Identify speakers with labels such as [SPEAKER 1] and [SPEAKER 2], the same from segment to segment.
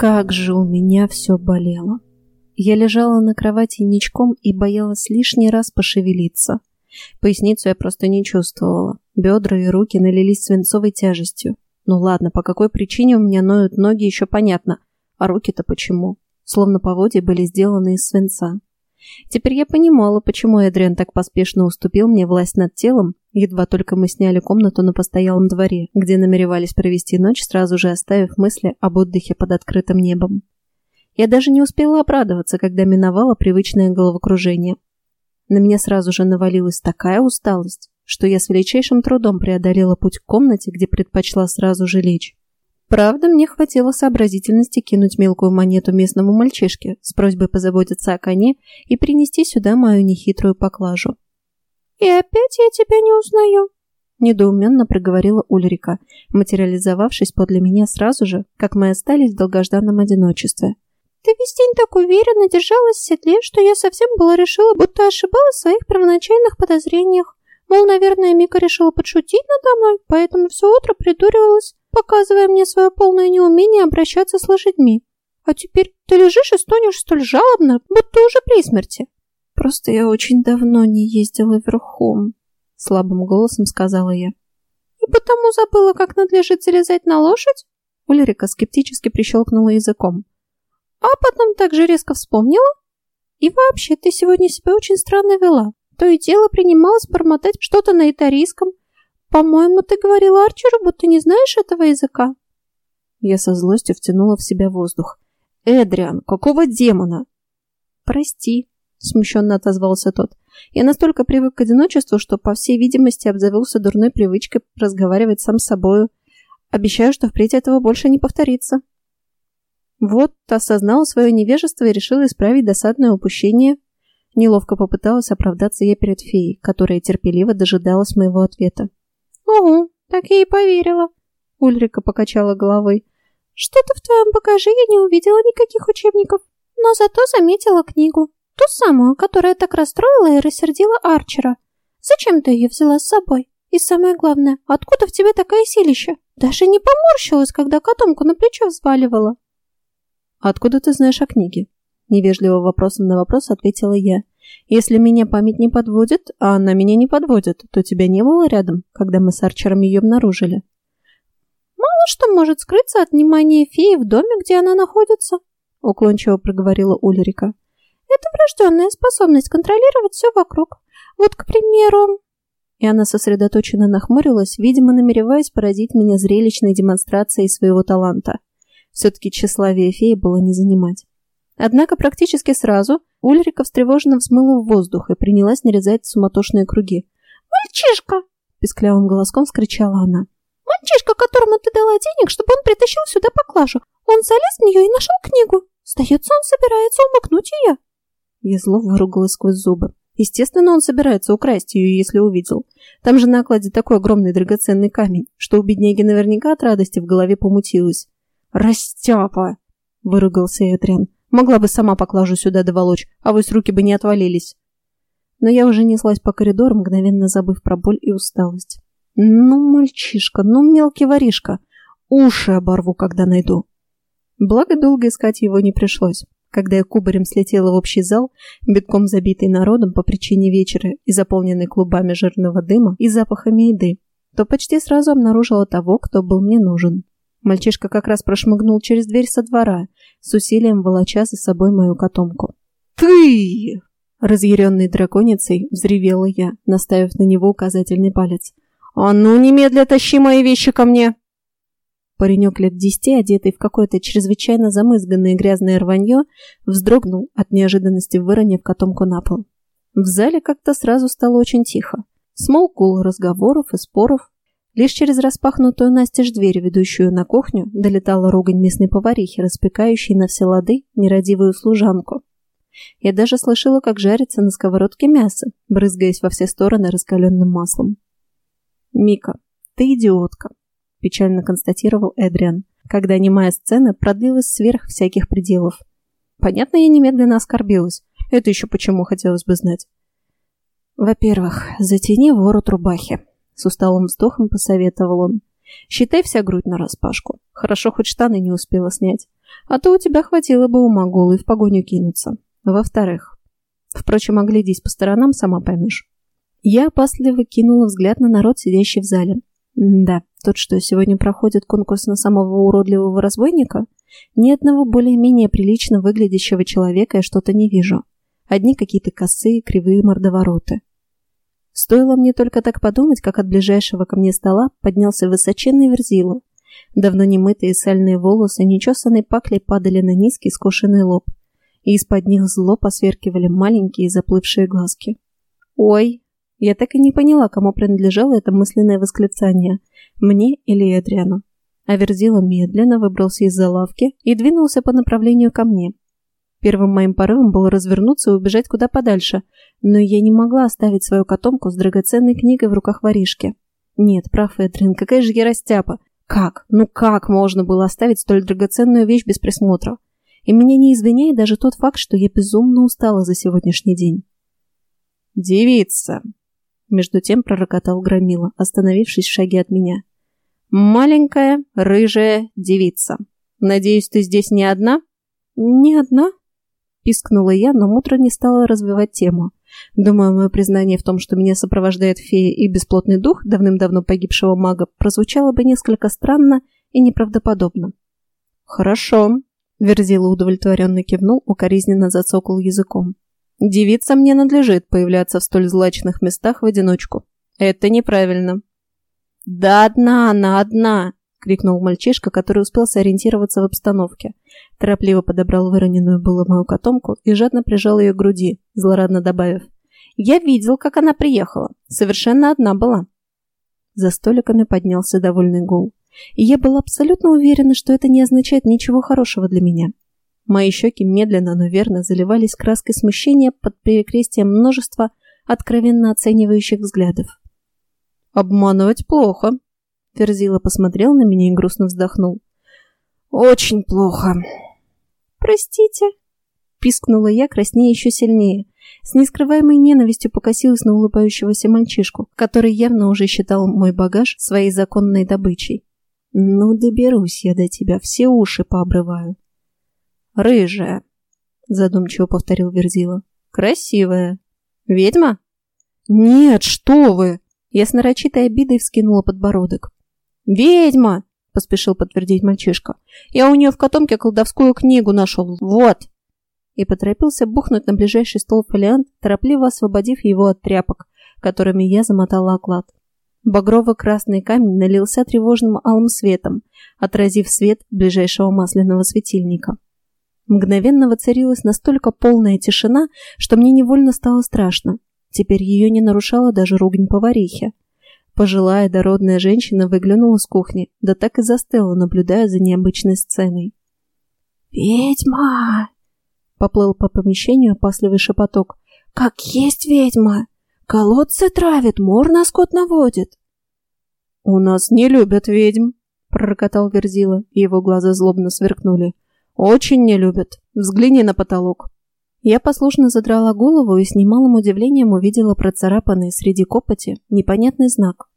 [SPEAKER 1] Как же у меня все болело. Я лежала на кровати ничком и боялась лишний раз пошевелиться. Поясницу я просто не чувствовала. Бедра и руки налились свинцовой тяжестью. Ну ладно, по какой причине у меня ноют ноги, еще понятно. А руки-то почему? Словно поводья были сделаны из свинца. Теперь я понимала, почему Эдриан так поспешно уступил мне власть над телом, едва только мы сняли комнату на постоялом дворе, где намеревались провести ночь, сразу же оставив мысли об отдыхе под открытым небом. Я даже не успела обрадоваться, когда миновала привычное головокружение. На меня сразу же навалилась такая усталость, что я с величайшим трудом преодолела путь к комнате, где предпочла сразу же лечь. Правда, мне хватило сообразительности кинуть мелкую монету местному мальчишке с просьбой позаботиться о коне и принести сюда мою нехитрую поклажу.
[SPEAKER 2] «И опять я тебя не узнаю», — недоуменно проговорила Ульрика, материализовавшись подле меня сразу же, как мы остались в долгожданном одиночестве. «Ты весь день так уверенно держалась в седле, что я совсем была решила, будто ошибалась в своих первоначальных подозрениях. Мол, наверное, Мика решила подшутить надо мной, поэтому все утро придуривалась, показывая мне свое полное неумение обращаться с лошадьми. А теперь ты лежишь и стонешь столь жалобно, будто уже при смерти.
[SPEAKER 1] Просто я очень давно не ездила верхом, слабым голосом сказала я.
[SPEAKER 2] И потому забыла, как надлежит залезать на лошадь?
[SPEAKER 1] Ульрика скептически прищелкнула языком.
[SPEAKER 2] А потом так же резко вспомнила? И вообще, ты сегодня себя очень странно вела. То и дело принималось бормотать что-то на итарийском. По-моему, ты говорила Арчеру, будто не знаешь этого языка.
[SPEAKER 1] Я со злостью втянула в себя воздух. «Эдриан, какого демона?»
[SPEAKER 2] «Прости», —
[SPEAKER 1] смущенно отозвался тот. «Я настолько привык к одиночеству, что, по всей видимости, обзавелся дурной привычкой разговаривать сам с собою. Обещаю, что впредь этого больше не повторится». Вот, осознала свое невежество и решила исправить досадное упущение — Неловко попыталась оправдаться я перед феей, которая терпеливо дожидалась моего ответа.
[SPEAKER 2] «Угу, так я и поверила», — Ульрика покачала головой. «Что-то в твоем багаже я не увидела никаких учебников, но зато заметила книгу, ту самую, которая так расстроила и рассердила Арчера. Зачем ты ее взяла с собой? И самое главное, откуда в тебе такая силища? Даже не поморщилась, когда котомку на плечо взваливала».
[SPEAKER 1] «Откуда ты знаешь о книге?» Невежливо вопросом на вопрос ответила я. Если меня память не подводит, а она меня не подводит, то тебя не было рядом, когда мы с Арчером ее обнаружили.
[SPEAKER 2] Мало что может скрыться от внимания феи в доме, где она находится, уклончиво проговорила Ульрика. Это врожденная способность контролировать все вокруг. Вот, к примеру...
[SPEAKER 1] И она сосредоточенно нахмурилась, видимо, намереваясь поразить меня зрелищной демонстрацией своего таланта. Все-таки тщеславие феи было не занимать. Однако практически сразу Ульрика встревоженно взмыла в воздух и принялась нарезать суматошные круги.
[SPEAKER 2] «Мальчишка!» – песклявым голоском скричала она. «Мальчишка, которому ты дала денег, чтобы он притащил сюда поклажу. Он залез в нее и нашел книгу. Сдается, он собирается умыкнуть ее».
[SPEAKER 1] Я зло выругалась сквозь зубы. Естественно, он собирается украсть ее, если увидел. Там же на окладе такой огромный драгоценный камень, что у бедняги наверняка от радости в голове помутилось. «Растяпа!» – выругался Эдриан. Могла бы сама поклажу сюда доволочь, а вы с руки бы не отвалились. Но я уже неслась по коридору, мгновенно забыв про боль и усталость. Ну, мальчишка, ну, мелкий воришка. Уши оборву, когда найду. Благо, долго искать его не пришлось. Когда я кубарем слетела в общий зал, битком забитый народом по причине вечера и заполненный клубами жирного дыма и запахами еды, то почти сразу обнаружила того, кто был мне нужен. Мальчишка как раз прошмыгнул через дверь со двора, с усилием волоча за собой мою котомку. «Ты!» Разъяренной драконицей взревела я, наставив на него указательный палец. «А ну, немедля тащи мои вещи ко мне!» Паренек лет десяти, одетый в какое-то чрезвычайно замызганное грязное рванье, вздрогнул от неожиданности, выронив котомку на пол. В зале как-то сразу стало очень тихо. Смолк гул разговоров и споров, Лишь через распахнутую настежь дверь, ведущую на кухню, долетала ругань местной поварихи, распекающей на все лады нерадивую служанку. Я даже слышала, как жарится на сковородке мясо, брызгаясь во все стороны раскаленным маслом. «Мика, ты идиотка», – печально констатировал Эдриан, когда немая сцена продлилась сверх всяких пределов. Понятно, я немедленно оскорбилась. Это еще почему, хотелось бы знать. Во-первых, затяни ворот рубахи. С усталым вздохом посоветовал он. Считай вся грудь нараспашку. Хорошо, хоть штаны не успела снять. А то у тебя хватило бы ума голый в погоню кинуться. Во-вторых, впрочем, оглядись по сторонам, сама поймешь. Я опасливо кинула взгляд на народ, сидящий в зале. Да, тот, что сегодня проходит конкурс на самого уродливого разбойника, ни одного более-менее прилично выглядящего человека я что-то не вижу. Одни какие-то косые, кривые мордовороты. Стоило мне только так подумать, как от ближайшего ко мне стола поднялся высоченный верзила. Давно немытые сальные волосы нечесанной паклей падали на низкий скошенный лоб, и из-под них зло посверкивали маленькие заплывшие глазки. «Ой!» Я так и не поняла, кому принадлежало это мысленное восклицание – мне или Эдриану. А Верзила медленно выбрался из-за лавки и двинулся по направлению ко мне. Первым моим порывом было развернуться и убежать куда подальше, но я не могла оставить свою котомку с драгоценной книгой в руках воришки. Нет, прав Эдрин, какая же я растяпа. Как? Ну как можно было оставить столь драгоценную вещь без присмотра? И меня не извиняет даже тот факт, что я безумно устала за сегодняшний день. «Девица!» Между тем пророкотал Громила, остановившись в шаге от меня. «Маленькая, рыжая девица. Надеюсь, ты здесь не одна?» «Не одна?» Пискнула я, но мутро не стала развивать тему. Думаю, мое признание в том, что меня сопровождает фея и бесплотный дух давным-давно погибшего мага, прозвучало бы несколько странно и неправдоподобно. «Хорошо», — Верзила удовлетворенно кивнул, укоризненно зацокал языком. «Девица мне надлежит появляться в столь злачных местах в одиночку. Это неправильно». «Да одна она, одна!» — крикнул мальчишка, который успел сориентироваться в обстановке. Торопливо подобрал выроненную было мою котомку и жадно прижал ее к груди, злорадно добавив. «Я видел, как она приехала. Совершенно одна была». За столиками поднялся довольный гул. И я была абсолютно уверена, что это не означает ничего хорошего для меня. Мои щеки медленно, но верно заливались краской смущения под перекрестием множества откровенно оценивающих взглядов. «Обманывать плохо», Верзила посмотрел на меня и грустно вздохнул. «Очень плохо». «Простите», — пискнула я, краснее еще сильнее. С нескрываемой ненавистью покосилась на улыбающегося мальчишку, который явно уже считал мой багаж своей законной добычей. «Ну, доберусь я до тебя, все уши пообрываю». «Рыжая», — задумчиво повторил Верзила. «Красивая. Ведьма?» «Нет, что вы!» Я с нарочитой обидой вскинула подбородок. «Ведьма!» — поспешил подтвердить мальчишка. «Я у нее в котомке колдовскую книгу нашел. Вот!» И поторопился бухнуть на ближайший стол фолиант, торопливо освободив его от тряпок, которыми я замотала оклад. Багрово-красный камень налился тревожным алым светом, отразив свет ближайшего масляного светильника. Мгновенно воцарилась настолько полная тишина, что мне невольно стало страшно. Теперь ее не нарушала даже ругань поварихи. Пожилая дородная женщина выглянула с кухни, да так и застыла, наблюдая за необычной сценой. «Ведьма!» — поплыл по помещению опасливый шепоток. «Как есть ведьма! Колодцы травит, мор на скот наводит!» «У нас не любят ведьм!» — пророкотал Верзила, и его глаза злобно сверкнули. «Очень не любят. Взгляни на потолок». Я послушно задрала голову и с немалым удивлением увидела процарапанный среди копоти непонятный знак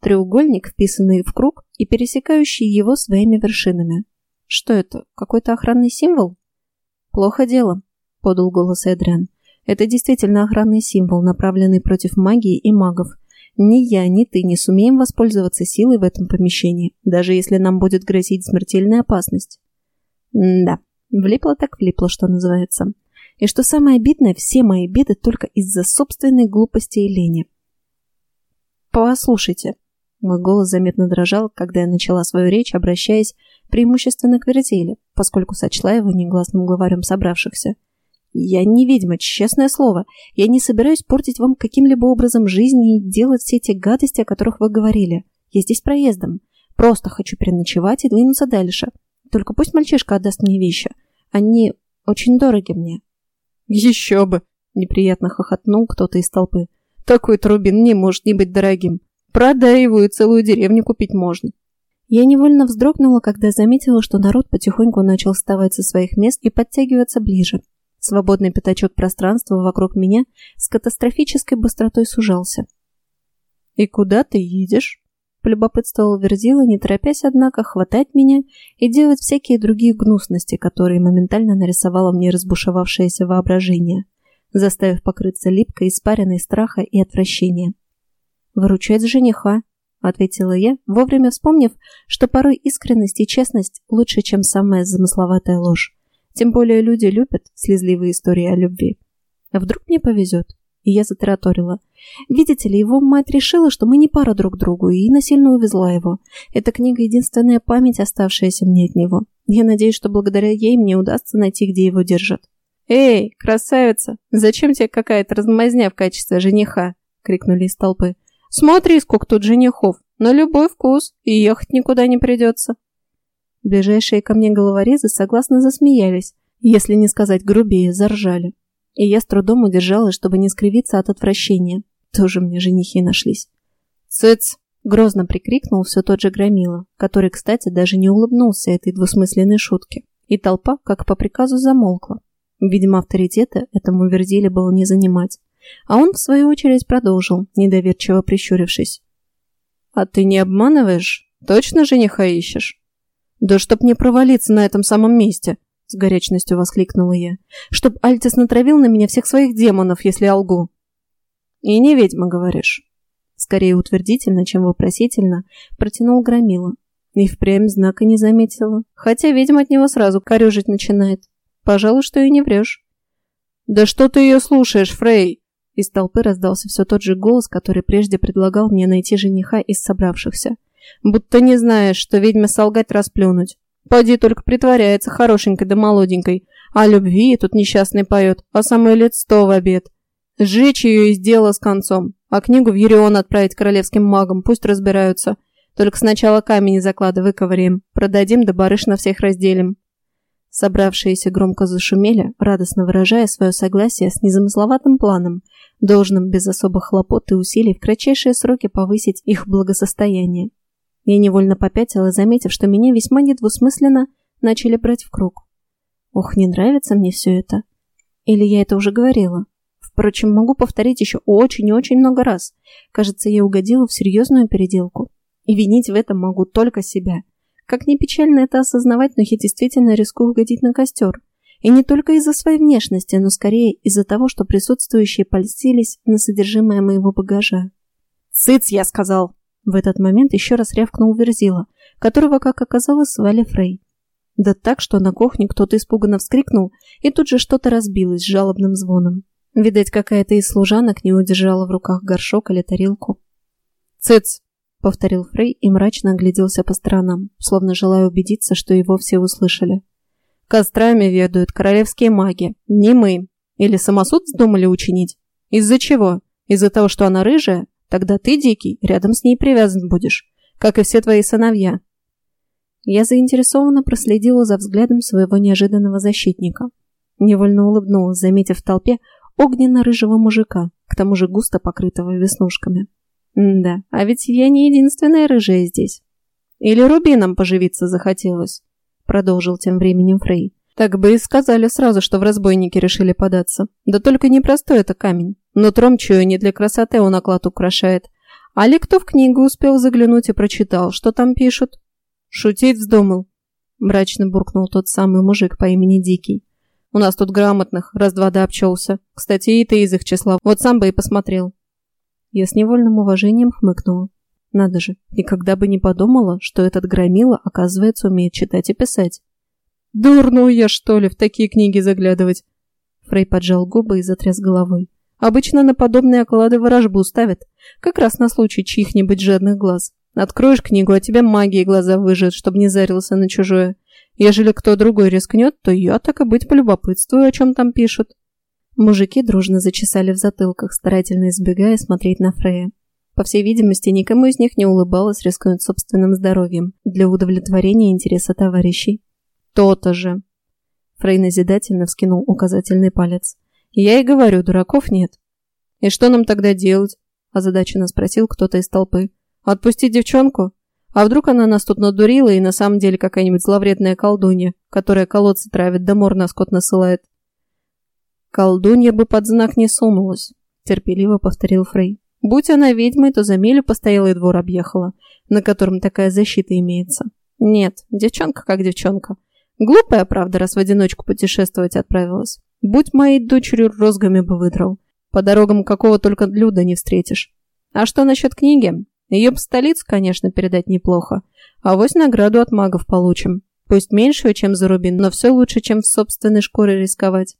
[SPEAKER 1] треугольник, вписанный в круг и пересекающий его своими вершинами. Что это, какой-то охранный символ? Плохо дело, подал голос Эдриан. Это действительно охранный символ, направленный против магии и магов. Ни я, ни ты не сумеем воспользоваться силой в этом помещении, даже если нам будет грозить смертельная опасность. М да, влипло так влипло, что называется. И что самое обидное, все мои беды только из-за собственной глупости и лени. Послушайте, мой голос заметно дрожал, когда я начала свою речь, обращаясь преимущественно к Верзиле, поскольку сочла его негласным главарем собравшихся. «Я не ведьма, честное слово. Я не собираюсь портить вам каким-либо образом жизни и делать все те гадости, о которых вы говорили. Я здесь проездом. Просто хочу переночевать и двинуться дальше. Только пусть мальчишка отдаст мне вещи. Они очень дороги мне». «Еще бы!» – неприятно хохотнул кто-то из толпы. «Такой трубин не может не быть дорогим. Продай его, и целую деревню купить можно. Я невольно вздрогнула, когда заметила, что народ потихоньку начал вставать со своих мест и подтягиваться ближе. Свободный пятачок пространства вокруг меня с катастрофической быстротой сужался. «И куда ты едешь?» Полюбопытствовал Верзила, не торопясь, однако, хватать меня и делать всякие другие гнусности, которые моментально нарисовало мне разбушевавшееся воображение, заставив покрыться липкой, испаренной страха и отвращения. «Выручать жениха», — ответила я, вовремя вспомнив, что порой искренность и честность лучше, чем самая замысловатая ложь. Тем более люди любят слезливые истории о любви. А вдруг мне повезет? И я затараторила. Видите ли, его мать решила, что мы не пара друг другу, и насильно увезла его. Эта книга — единственная память, оставшаяся мне от него. Я надеюсь, что благодаря ей мне удастся найти, где его держат. «Эй, красавица, зачем тебе какая-то размазня в качестве жениха?» — крикнули из толпы. «Смотри, сколько тут женихов, на любой вкус, и ехать никуда не придется». Ближайшие ко мне головорезы согласно засмеялись, если не сказать грубее, заржали и я с трудом удержалась, чтобы не скривиться от отвращения. Тоже мне женихи нашлись. «Цыц!» — грозно прикрикнул все тот же Громила, который, кстати, даже не улыбнулся этой двусмысленной шутке. И толпа, как по приказу, замолкла. Видимо, авторитета этому Вердиле было не занимать. А он, в свою очередь, продолжил, недоверчиво прищурившись. «А ты не обманываешь? Точно жениха ищешь?» «Да чтоб не провалиться на этом самом месте!» с горячностью воскликнула я. «Чтоб Альтис натравил на меня всех своих демонов, если я лгу». «И не ведьма, говоришь?» Скорее утвердительно, чем вопросительно, протянул Громила. И впрямь знака не заметила, хотя ведьма от него сразу корежить начинает. Пожалуй, что и не врешь. «Да что ты ее слушаешь, Фрей?» Из толпы раздался все тот же голос, который прежде предлагал мне найти жениха из собравшихся. «Будто не знаешь, что ведьме солгать расплюнуть. Поди только притворяется хорошенькой да молоденькой. А любви тут несчастный поет, а самое лет сто в обед. Сжечь ее и дело с концом. А книгу в Ерион отправить королевским магам, пусть разбираются. Только сначала камень заклады выковыряем, продадим да барыш на всех разделим. Собравшиеся громко зашумели, радостно выражая свое согласие с незамысловатым планом, должным без особых хлопот и усилий в кратчайшие сроки повысить их благосостояние. Я невольно попятила, заметив, что меня весьма недвусмысленно начали брать в круг. Ох, не нравится мне все это. Или я это уже говорила? Впрочем, могу повторить еще очень и очень много раз. Кажется, я угодила в серьезную переделку. И винить в этом могу только себя. Как ни печально это осознавать, но я действительно рискую угодить на костер. И не только из-за своей внешности, но скорее из-за того, что присутствующие польстились на содержимое моего багажа. «Сыц, я сказал!» В этот момент еще раз рявкнул Верзила, которого, как оказалось, звали Фрей. Да так, что на кухне кто-то испуганно вскрикнул, и тут же что-то разбилось с жалобным звоном. Видать, какая-то из служанок не удержала в руках горшок или тарелку. «Цыц!» — повторил Фрей и мрачно огляделся по сторонам, словно желая убедиться, что его все услышали. «Кострами ведают королевские маги, не мы. Или самосуд вздумали учинить? Из-за чего? Из-за того, что она рыжая? Тогда ты, Дикий, рядом с ней привязан будешь, как и все твои сыновья». Я заинтересованно проследила за взглядом своего неожиданного защитника. Невольно улыбнулась, заметив в толпе огненно-рыжего мужика, к тому же густо покрытого веснушками. да, а ведь я не единственная рыжая здесь. Или рубином поживиться захотелось, продолжил тем временем Фрей. Так бы и сказали сразу, что в разбойники решили податься. Да только непростой это камень. Нутром чую, не для красоты он оклад украшает. А ли кто в книгу успел заглянуть и прочитал, что там пишут? Шутить вздумал. Мрачно буркнул тот самый мужик по имени Дикий. У нас тут грамотных, раз-два да обчелся. Кстати, и ты из их числа. Вот сам бы и посмотрел. Я с невольным уважением хмыкнула. Надо же, никогда бы не подумала, что этот громила, оказывается, умеет читать и писать. Дурнул я, что ли, в такие книги заглядывать? Фрей поджал губы и затряс головой. Обычно на подобные оклады ворожбу ставят, как раз на случай чьих-нибудь жадных глаз. Откроешь книгу, а тебя магией глаза выжжет, чтобы не зарился на чужое. Ежели кто другой рискнет, то я, так и быть, полюбопытствую, о чем там пишут. Мужики дружно зачесали в затылках, старательно избегая смотреть на Фрея. По всей видимости, никому из них не улыбалось рискнуть собственным здоровьем для удовлетворения интереса товарищей. То-то же. Фрей назидательно вскинул указательный палец. Я и говорю, дураков нет. И что нам тогда делать? Озадаченно спросил кто-то из толпы. Отпустить девчонку? А вдруг она нас тут надурила и на самом деле какая-нибудь зловредная колдунья, которая колодцы травит, да мор на скот насылает? Колдунья бы под знак не сунулась, терпеливо повторил Фрей. Будь она ведьмой, то за милю постоялый двор объехала, на котором такая защита имеется. Нет, девчонка как девчонка. Глупая, правда, раз в одиночку путешествовать отправилась. Будь моей дочерью, розгами бы выдрал. По дорогам какого только люда не встретишь. А что насчет книги? Ее в столицу, конечно, передать неплохо. А вось награду от магов получим. Пусть меньшую, чем за рубин, но все лучше, чем в собственной шкуре рисковать.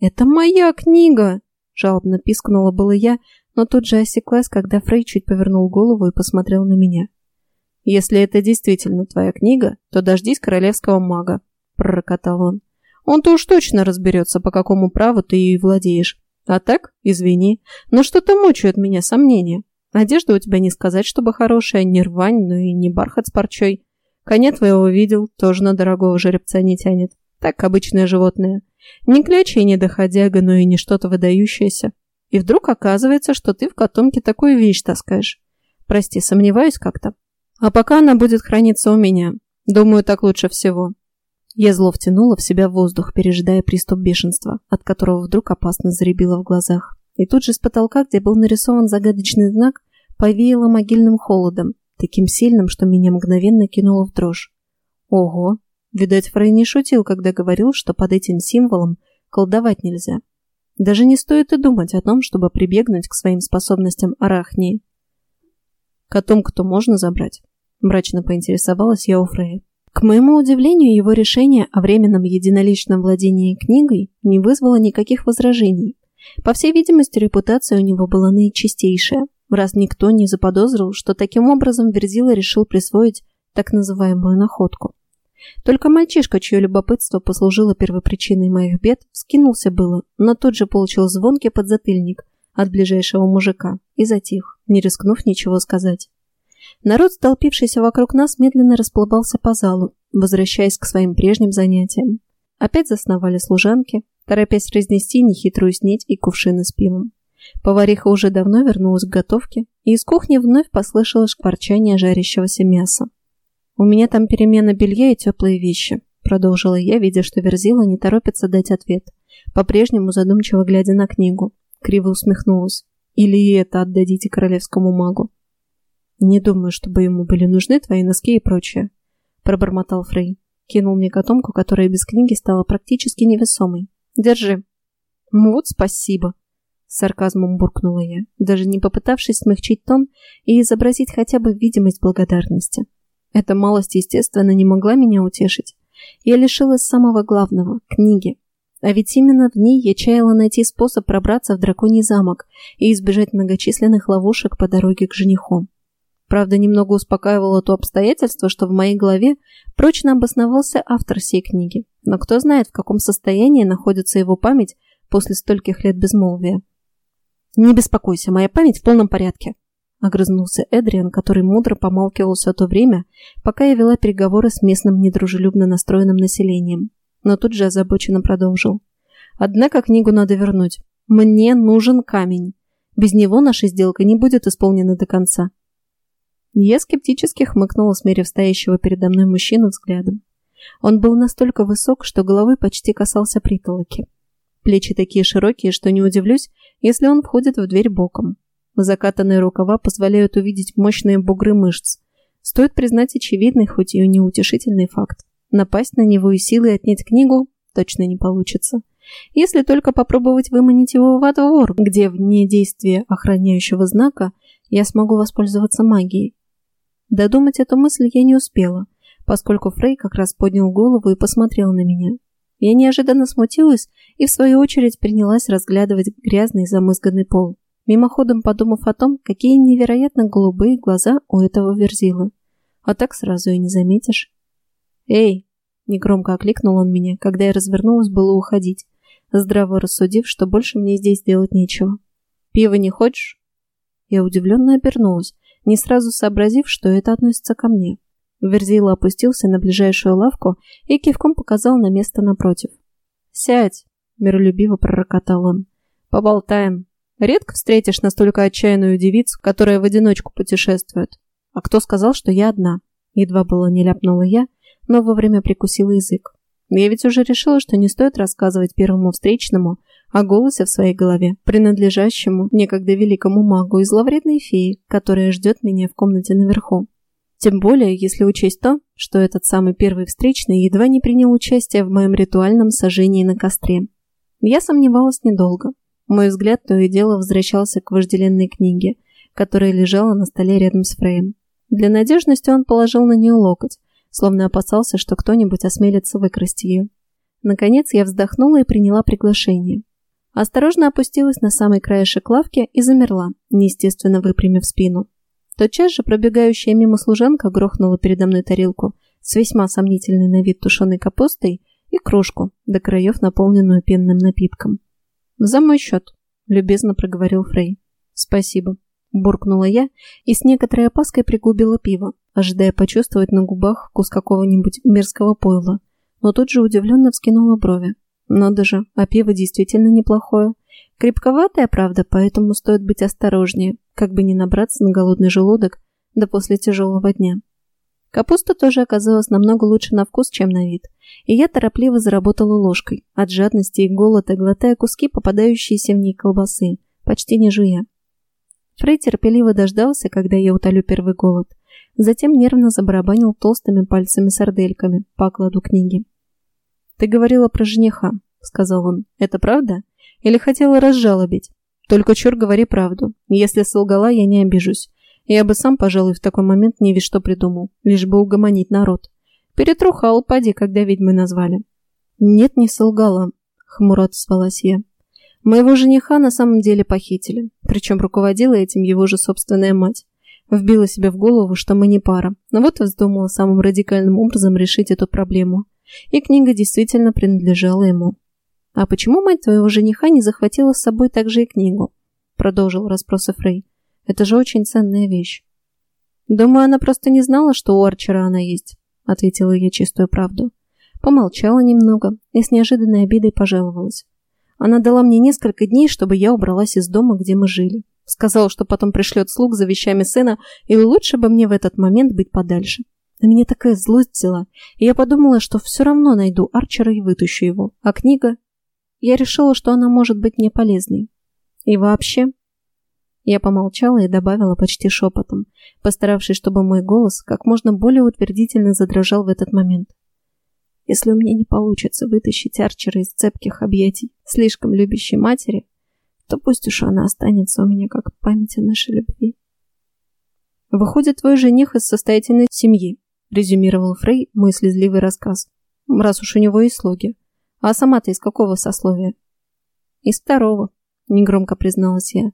[SPEAKER 1] «Это моя книга!» – жалобно пискнула было я, но тут же осеклась, когда Фрей чуть повернул голову и посмотрел на меня. «Если это действительно твоя книга, то дождись королевского мага», – пророкотал он. «Он-то уж точно разберется, по какому праву ты ее владеешь. А так, извини, но что-то мучают меня сомнения. Одежда у тебя не сказать, чтобы хорошая, не рвань, но и не бархат с парчой. Коня твоего видел, тоже на дорогого жеребца не тянет. Так, обычное животное. Не кляча и не доходяга, но и не что-то выдающееся. И вдруг оказывается, что ты в котомке такую вещь таскаешь. Прости, сомневаюсь как-то. А пока она будет храниться у меня. Думаю, так лучше всего. Я зло втянула в себя воздух, пережидая приступ бешенства, от которого вдруг опасно заребило в глазах. И тут же с потолка, где был нарисован загадочный знак, повеяло могильным холодом, таким сильным, что меня мгновенно кинуло в дрожь. Ого! Видать, Фрей не шутил, когда говорил, что под этим символом колдовать нельзя. Даже не стоит и думать о том, чтобы прибегнуть к своим способностям арахнии. Котомку-то можно забрать? Мрачно поинтересовалась я у Фрея. К моему удивлению, его решение о временном единоличном владении книгой не вызвало никаких возражений. По всей видимости, репутация у него была наичистейшая, раз никто не заподозрил, что таким образом Верзила решил присвоить так называемую находку. Только мальчишка, чье любопытство послужило первопричиной моих бед, скинулся было, но тут же получил звонкий подзатыльник от ближайшего мужика и затих, не рискнув ничего сказать. Народ, столпившийся вокруг нас, медленно расплывался по залу, возвращаясь к своим прежним занятиям. Опять засновали служанки, торопясь разнести нехитрую снеть и кувшины с пивом. Повариха уже давно вернулась к готовке, и из кухни вновь послышалось шкварчание жарящегося мяса. «У меня там перемена белья и теплые вещи», — продолжила я, видя, что Верзила не торопится дать ответ, по-прежнему задумчиво глядя на книгу. Криво усмехнулась. «Или это отдадите королевскому магу?» «Не думаю, чтобы ему были нужны твои носки и прочее», — пробормотал Фрей. Кинул мне котомку, которая без книги стала практически невесомой. «Держи». «Ну вот спасибо», — с сарказмом буркнула я, даже не попытавшись смягчить тон и изобразить хотя бы видимость благодарности. Эта малость, естественно, не могла меня утешить. Я лишилась самого главного – книги. А ведь именно в ней я чаяла найти способ пробраться в драконий замок и избежать многочисленных ловушек по дороге к жениху. Правда, немного успокаивало то обстоятельство, что в моей голове прочно обосновался автор всей книги. Но кто знает, в каком состоянии находится его память после стольких лет безмолвия. «Не беспокойся, моя память в полном порядке», Огрызнулся Эдриан, который мудро помалкивал все то время, пока я вела переговоры с местным недружелюбно настроенным населением. Но тут же озабоченно продолжил. Однако книгу надо вернуть. Мне нужен камень. Без него наша сделка не будет исполнена до конца. Я скептически хмыкнула, смерив стоящего передо мной мужчину взглядом. Он был настолько высок, что головой почти касался притолоки. Плечи такие широкие, что не удивлюсь, если он входит в дверь боком. Закатанные рукава позволяют увидеть мощные бугры мышц. Стоит признать очевидный, хоть и неутешительный факт. Напасть на него и силой отнять книгу точно не получится. Если только попробовать выманить его в двор, где вне действия охраняющего знака я смогу воспользоваться магией. Додумать эту мысль я не успела, поскольку Фрей как раз поднял голову и посмотрел на меня. Я неожиданно смутилась и, в свою очередь, принялась разглядывать грязный замызганный пол мимоходом подумав о том, какие невероятно голубые глаза у этого верзилы. А так сразу и не заметишь. «Эй!» – негромко окликнул он меня, когда я развернулась было уходить, здраво рассудив, что больше мне здесь делать нечего. «Пиво не хочешь?» Я удивленно обернулась, не сразу сообразив, что это относится ко мне. Верзила опустился на ближайшую лавку и кивком показал на место напротив. «Сядь!» – миролюбиво пророкотал он. «Поболтаем!» Редко встретишь настолько отчаянную девицу, которая в одиночку путешествует. А кто сказал, что я одна? Едва было не ляпнула я, но вовремя прикусила язык. Я ведь уже решила, что не стоит рассказывать первому встречному о голосе в своей голове, принадлежащему некогда великому магу и зловредной феи, которая ждет меня в комнате наверху. Тем более, если учесть то, что этот самый первый встречный едва не принял участие в моем ритуальном сожжении на костре. Я сомневалась недолго. Мой взгляд то и дело возвращался к вожделенной книге, которая лежала на столе рядом с Фреем. Для надежности он положил на нее локоть, словно опасался, что кто-нибудь осмелится выкрасть ее. Наконец я вздохнула и приняла приглашение. Осторожно опустилась на самый краешек лавки и замерла, неестественно выпрямив спину. Тотчас же пробегающая мимо служанка грохнула передо мной тарелку с весьма сомнительной на вид тушеной капустой и кружку, до краев наполненную пенным напитком. «За мой счет», — любезно проговорил Фрей. «Спасибо», — буркнула я и с некоторой опаской пригубила пиво, ожидая почувствовать на губах вкус какого-нибудь мерзкого пойла, но тут же удивленно вскинула брови. Надо же, а пиво действительно неплохое. Крепковатое, правда, поэтому стоит быть осторожнее, как бы не набраться на голодный желудок, да после тяжелого дня. Капуста тоже оказалась намного лучше на вкус, чем на вид, и я торопливо заработала ложкой, от жадности и голода глотая куски, попадающиеся в ней колбасы, почти не жуя. Фрей терпеливо дождался, когда я утолю первый голод, затем нервно забарабанил толстыми пальцами-сардельками по окладу книги. «Ты говорила про жениха», — сказал он. «Это правда? Или хотела разжалобить? Только чур говори правду. Если солгала, я не обижусь. Я бы сам, пожалуй, в такой момент не весь что придумал, лишь бы угомонить народ. Перетрухал, поди, когда ведьмы назвали. Нет, не солгала, хмуро отозвалась я. Моего жениха на самом деле похитили, причем руководила этим его же собственная мать. Вбила себе в голову, что мы не пара, но вот вздумала самым радикальным образом решить эту проблему. И книга действительно принадлежала ему. «А почему мать твоего жениха не захватила с собой также и книгу?» Продолжил расспросы Фрей. «Это же очень ценная вещь». «Думаю, она просто не знала, что у Арчера она есть», ответила я чистую правду. Помолчала немного и с неожиданной обидой пожаловалась. Она дала мне несколько дней, чтобы я убралась из дома, где мы жили. Сказала, что потом пришлет слуг за вещами сына, и лучше бы мне в этот момент быть подальше. На меня такая злость взяла, и я подумала, что все равно найду Арчера и вытащу его. А книга я решила, что она может быть мне полезной. И вообще... Я помолчала и добавила почти шепотом, постаравшись, чтобы мой голос как можно более утвердительно задрожал в этот момент. Если у меня не получится вытащить Арчера из цепких объятий слишком любящей матери, то пусть уж она останется у меня как память о нашей любви. «Выходит, твой жених из состоятельной семьи», — резюмировал Фрей мой слезливый рассказ, раз уж у него есть слуги. А сама ты из какого сословия? Из второго, негромко призналась я.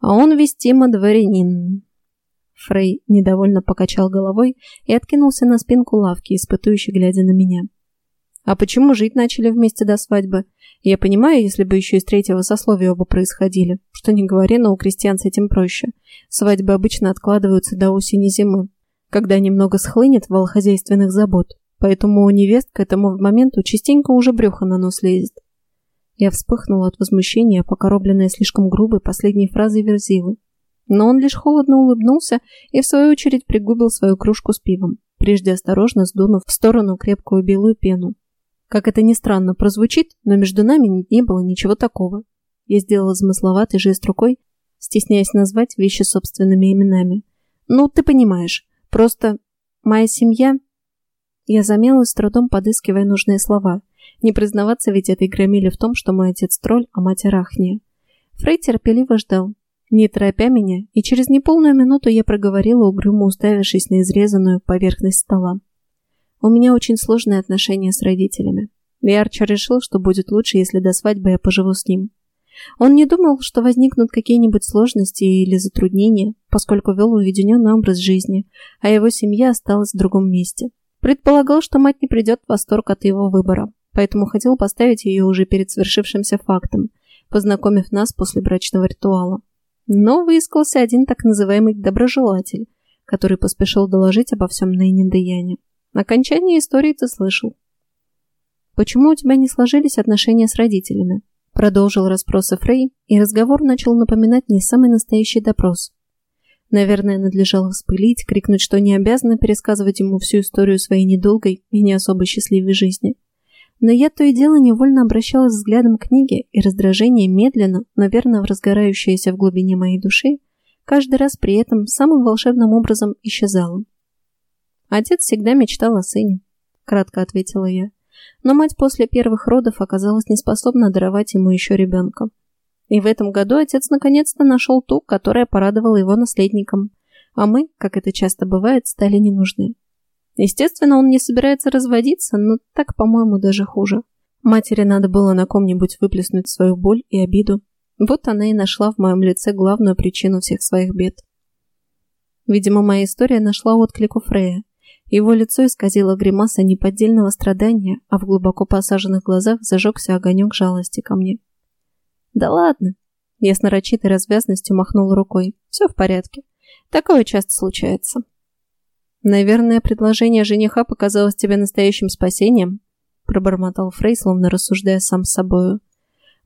[SPEAKER 1] А он вестимо дворянин. Фрей недовольно покачал головой и откинулся на спинку лавки, испытующе глядя на меня. А почему жить начали вместе до свадьбы? Я понимаю, если бы еще из третьего сословия оба происходили. Что не говори, но у крестьян с этим проще. Свадьбы обычно откладываются до осени-зимы, когда немного схлынет вал хозяйственных забот. Поэтому у невест к этому моменту частенько уже брюхо на нос лезет. Я вспыхнула от возмущения, покоробленная слишком грубой последней фразой Верзилы. Но он лишь холодно улыбнулся и в свою очередь пригубил свою кружку с пивом, прежде осторожно сдунув в сторону крепкую белую пену. Как это ни странно прозвучит, но между нами не было ничего такого. Я сделала замысловатый жест рукой, стесняясь назвать вещи собственными именами. Ну, ты понимаешь, просто моя семья я замялась, с трудом подыскивая нужные слова. Не признаваться ведь этой громиле в том, что мой отец тролль, а мать арахния. Фрей терпеливо ждал, не торопя меня, и через неполную минуту я проговорила, угрюмо уставившись на изрезанную поверхность стола. У меня очень сложные отношения с родителями. И решил, что будет лучше, если до свадьбы я поживу с ним. Он не думал, что возникнут какие-нибудь сложности или затруднения, поскольку вел уединенный образ жизни, а его семья осталась в другом месте. Предполагал, что мать не придет в восторг от его выбора, поэтому хотел поставить ее уже перед свершившимся фактом, познакомив нас после брачного ритуала. Но выискался один так называемый доброжелатель, который поспешил доложить обо всем Нейне Деяне. Окончание истории ты слышал. «Почему у тебя не сложились отношения с родителями?» Продолжил расспросы Фрей, и разговор начал напоминать не самый настоящий допрос. Наверное, надлежало вспылить, крикнуть, что не обязана пересказывать ему всю историю своей недолгой и не особо счастливой жизни. Но я то и дело невольно обращалась взглядом к книге, и раздражение медленно, но верно разгорающееся в глубине моей души, каждый раз при этом самым волшебным образом исчезало. Отец всегда мечтал о сыне, кратко ответила я. Но мать после первых родов оказалась неспособна даровать ему еще ребенка. И в этом году отец наконец-то нашел ту, которая порадовала его наследником. А мы, как это часто бывает, стали не нужны. Естественно, он не собирается разводиться, но так, по-моему, даже хуже. Матери надо было на ком-нибудь выплеснуть свою боль и обиду. Вот она и нашла в моем лице главную причину всех своих бед. Видимо, моя история нашла отклик у Фрея. Его лицо исказило гримаса неподдельного страдания, а в глубоко посаженных глазах зажегся огонек жалости ко мне. «Да ладно!» Я с нарочитой развязностью махнул рукой. «Все в порядке. Такое часто случается». «Наверное, предложение жениха показалось тебе настоящим спасением?» пробормотал Фрей, словно рассуждая сам с собою.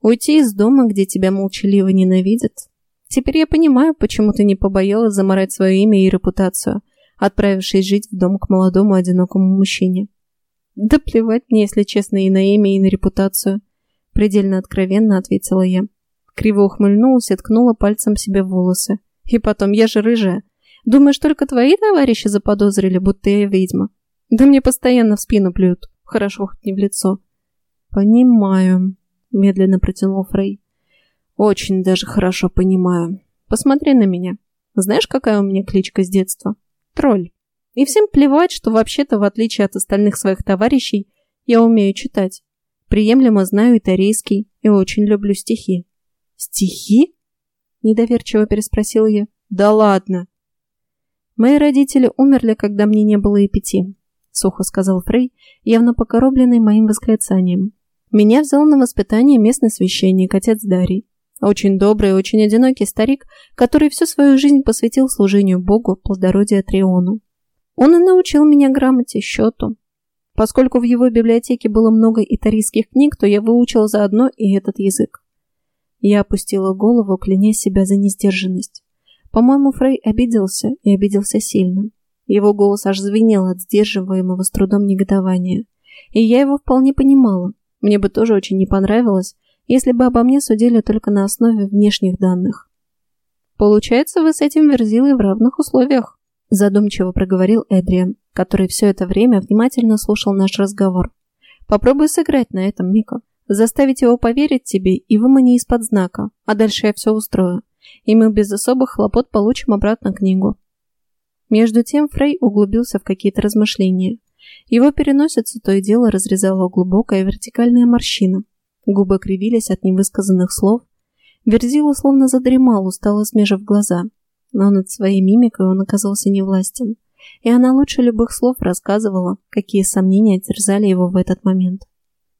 [SPEAKER 1] «Уйти из дома, где тебя молчаливо ненавидят? Теперь я понимаю, почему ты не побоялась заморать свое имя и репутацию, отправившись жить в дом к молодому одинокому мужчине. Да плевать мне, если честно, и на имя, и на репутацию. Предельно откровенно ответила я. Криво ухмыльнулась и ткнула пальцем себе в волосы. И потом, я же рыжая. Думаешь, только твои товарищи заподозрили, будто я ведьма? Да мне постоянно в спину плюют. Хорошо, хоть не в лицо. Понимаю, медленно протянул Фрей. Очень даже хорошо понимаю. Посмотри на меня. Знаешь, какая у меня кличка с детства? Тролль. И всем плевать, что вообще-то, в отличие от остальных своих товарищей, я умею читать. Приемлемо знаю итарийский и очень люблю стихи. «Стихи?» – недоверчиво переспросил я. «Да ладно!» «Мои родители умерли, когда мне не было и пяти», – сухо сказал Фрей, явно покоробленный моим восклицанием. «Меня взял на воспитание местный священник, отец Дарий. Очень добрый и очень одинокий старик, который всю свою жизнь посвятил служению Богу, плодородию Триону. Он и научил меня грамоте, счету, Поскольку в его библиотеке было много итарийских книг, то я выучил заодно и этот язык. Я опустила голову, кляня себя за несдержанность. По-моему, Фрей обиделся и обиделся сильно. Его голос аж звенел от сдерживаемого с трудом негодования. И я его вполне понимала. Мне бы тоже очень не понравилось, если бы обо мне судили только на основе внешних данных. Получается, вы с этим верзилой в равных условиях задумчиво проговорил Эдриан, который все это время внимательно слушал наш разговор. Попробуй сыграть на этом, Мика. Заставить его поверить тебе и вымани из-под знака, а дальше я все устрою. И мы без особых хлопот получим обратно книгу. Между тем Фрей углубился в какие-то размышления. Его переносицу то и дело разрезала глубокая вертикальная морщина. Губы кривились от невысказанных слов. Верзила словно задремал, устало смежив глаза но над своей мимикой он оказался невластен, и она лучше любых слов рассказывала, какие сомнения терзали его в этот момент.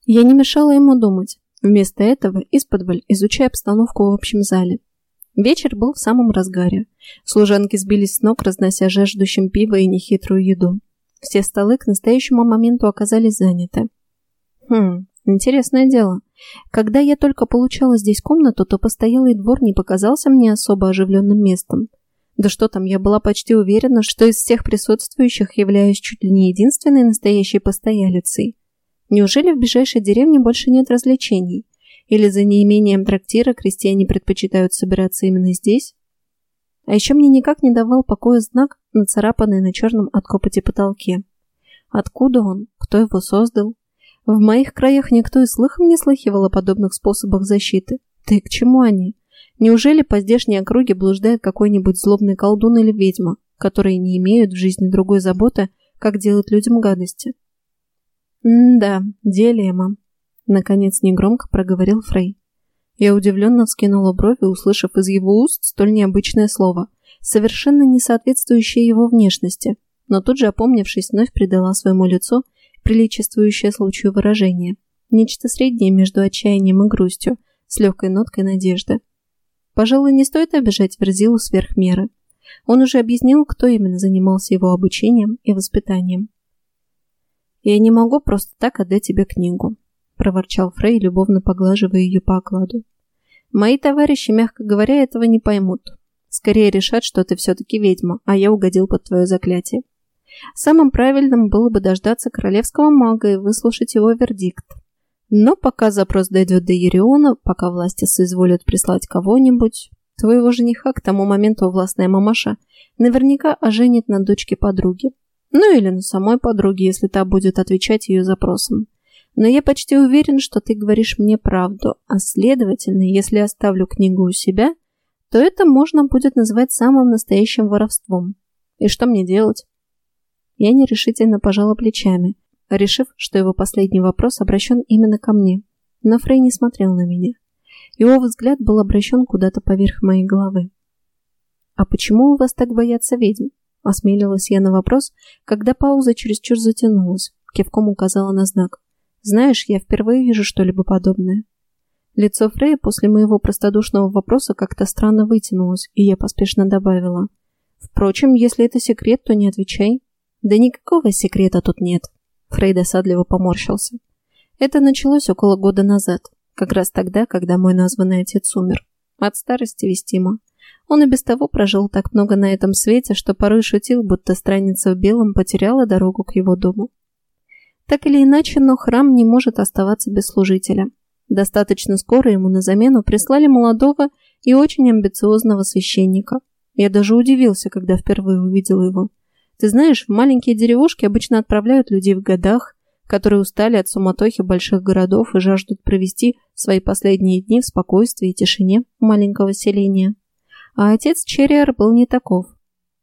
[SPEAKER 1] Я не мешала ему думать, вместо этого исподволь изучая обстановку в общем зале. Вечер был в самом разгаре. Служанки сбились с ног, разнося жаждущим пиво и нехитрую еду. Все столы к настоящему моменту оказались заняты. Хм, интересное дело. Когда я только получала здесь комнату, то постоялый двор не показался мне особо оживленным местом. Да что там, я была почти уверена, что из всех присутствующих являюсь чуть ли не единственной настоящей постоялицей. Неужели в ближайшей деревне больше нет развлечений? Или за неимением трактира крестьяне предпочитают собираться именно здесь? А еще мне никак не давал покоя знак, нацарапанный на черном от потолке. Откуда он? Кто его создал? В моих краях никто и слыхом не слыхивал о подобных способах защиты. Да к чему они? Неужели по здешней округе блуждает какой-нибудь злобный колдун или ведьма, которые не имеют в жизни другой заботы, как делать людям гадости? «М-да, дилемма», — наконец негромко проговорил Фрей. Я удивленно вскинула брови, услышав из его уст столь необычное слово, совершенно не соответствующее его внешности, но тут же, опомнившись, вновь придала своему лицу приличествующее случаю выражение. Нечто среднее между отчаянием и грустью, с легкой ноткой надежды. Пожалуй, не стоит обижать Верзилу сверх меры. Он уже объяснил, кто именно занимался его обучением и воспитанием. «Я не могу просто так отдать тебе книгу», – проворчал Фрей, любовно поглаживая ее по окладу. «Мои товарищи, мягко говоря, этого не поймут. Скорее решат, что ты все-таки ведьма, а я угодил под твое заклятие. Самым правильным было бы дождаться королевского мага и выслушать его вердикт. Но пока запрос дойдет до Ериона, пока власти соизволят прислать кого-нибудь, твоего жениха к тому моменту властная мамаша наверняка оженит на дочке подруги. Ну или на самой подруге, если та будет отвечать ее запросам. Но я почти уверен, что ты говоришь мне правду, а следовательно, если оставлю книгу у себя, то это можно будет назвать самым настоящим воровством. И что мне делать? Я нерешительно пожала плечами, решив, что его последний вопрос обращен именно ко мне. Но Фрей не смотрел на меня. Его взгляд был обращен куда-то поверх моей головы. «А почему у вас так боятся ведьм?» Осмелилась я на вопрос, когда пауза чересчур затянулась. Кивком указала на знак. «Знаешь, я впервые вижу что-либо подобное». Лицо Фрея после моего простодушного вопроса как-то странно вытянулось, и я поспешно добавила. «Впрочем, если это секрет, то не отвечай». «Да никакого секрета тут нет», — Фрей досадливо поморщился. «Это началось около года назад, как раз тогда, когда мой названный отец умер. От старости вестимо. Он и без того прожил так много на этом свете, что порой шутил, будто страница в белом потеряла дорогу к его дому. Так или иначе, но храм не может оставаться без служителя. Достаточно скоро ему на замену прислали молодого и очень амбициозного священника. Я даже удивился, когда впервые увидел его. Ты знаешь, в маленькие деревушки обычно отправляют людей в годах, которые устали от суматохи больших городов и жаждут провести свои последние дни в спокойствии и тишине маленького селения. А отец Черриар был не таков.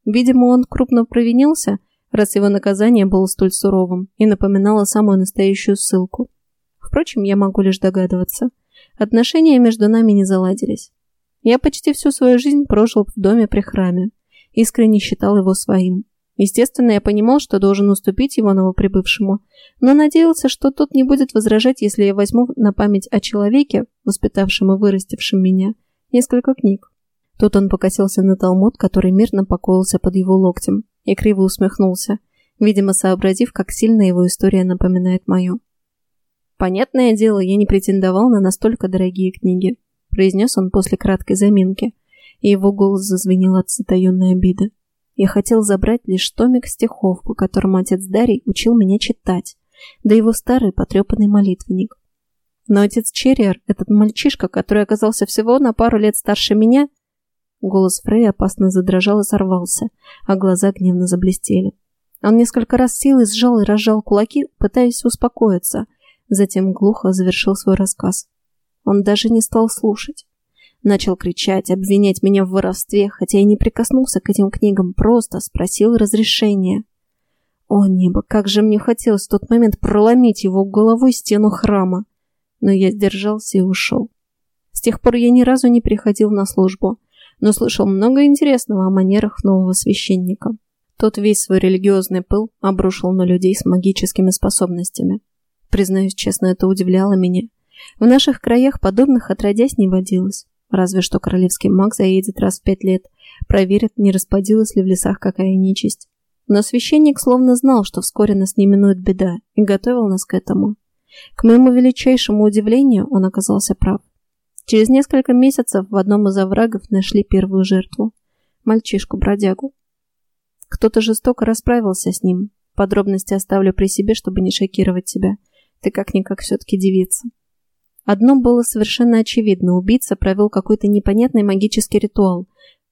[SPEAKER 1] Видимо, он крупно провинился, раз его наказание было столь суровым и напоминало самую настоящую ссылку. Впрочем, я могу лишь догадываться. Отношения между нами не заладились. Я почти всю свою жизнь прожил в доме при храме. Искренне считал его своим. Естественно, я понимал, что должен уступить его новоприбывшему, но надеялся, что тот не будет возражать, если я возьму на память о человеке, воспитавшем и вырастившем меня, несколько книг. Тут он покосился на Талмуд, который мирно покоился под его локтем, и криво усмехнулся, видимо, сообразив, как сильно его история напоминает мою. «Понятное дело, я не претендовал на настолько дорогие книги», произнес он после краткой заминки, и его голос зазвенел от затаенной обиды. Я хотел забрать лишь томик стихов, по которому отец Дарий учил меня читать, да его старый потрепанный молитвенник. Но отец Черриер, этот мальчишка, который оказался всего на пару лет старше меня... Голос Фрея опасно задрожал и сорвался, а глаза гневно заблестели. Он несколько раз силой сжал и разжал кулаки, пытаясь успокоиться, затем глухо завершил свой рассказ. Он даже не стал слушать. Начал кричать, обвинять меня в воровстве, хотя я не прикоснулся к этим книгам, просто спросил разрешения. О небо, как же мне хотелось в тот момент проломить его головой стену храма. Но я сдержался и ушел. С тех пор я ни разу не приходил на службу, но слышал много интересного о манерах нового священника. Тот весь свой религиозный пыл обрушил на людей с магическими способностями. Признаюсь честно, это удивляло меня. В наших краях подобных отродясь не водилось. Разве что королевский маг заедет раз в пять лет, проверит, не распадилась ли в лесах какая нечисть. Но священник словно знал, что вскоре нас не минует беда, и готовил нас к этому. К моему величайшему удивлению, он оказался прав. Через несколько месяцев в одном из оврагов нашли первую жертву – мальчишку-бродягу. Кто-то жестоко расправился с ним. Подробности оставлю при себе, чтобы не шокировать тебя. Ты как-никак все-таки девица. Одно было совершенно очевидно – убийца провел какой-то непонятный магический ритуал.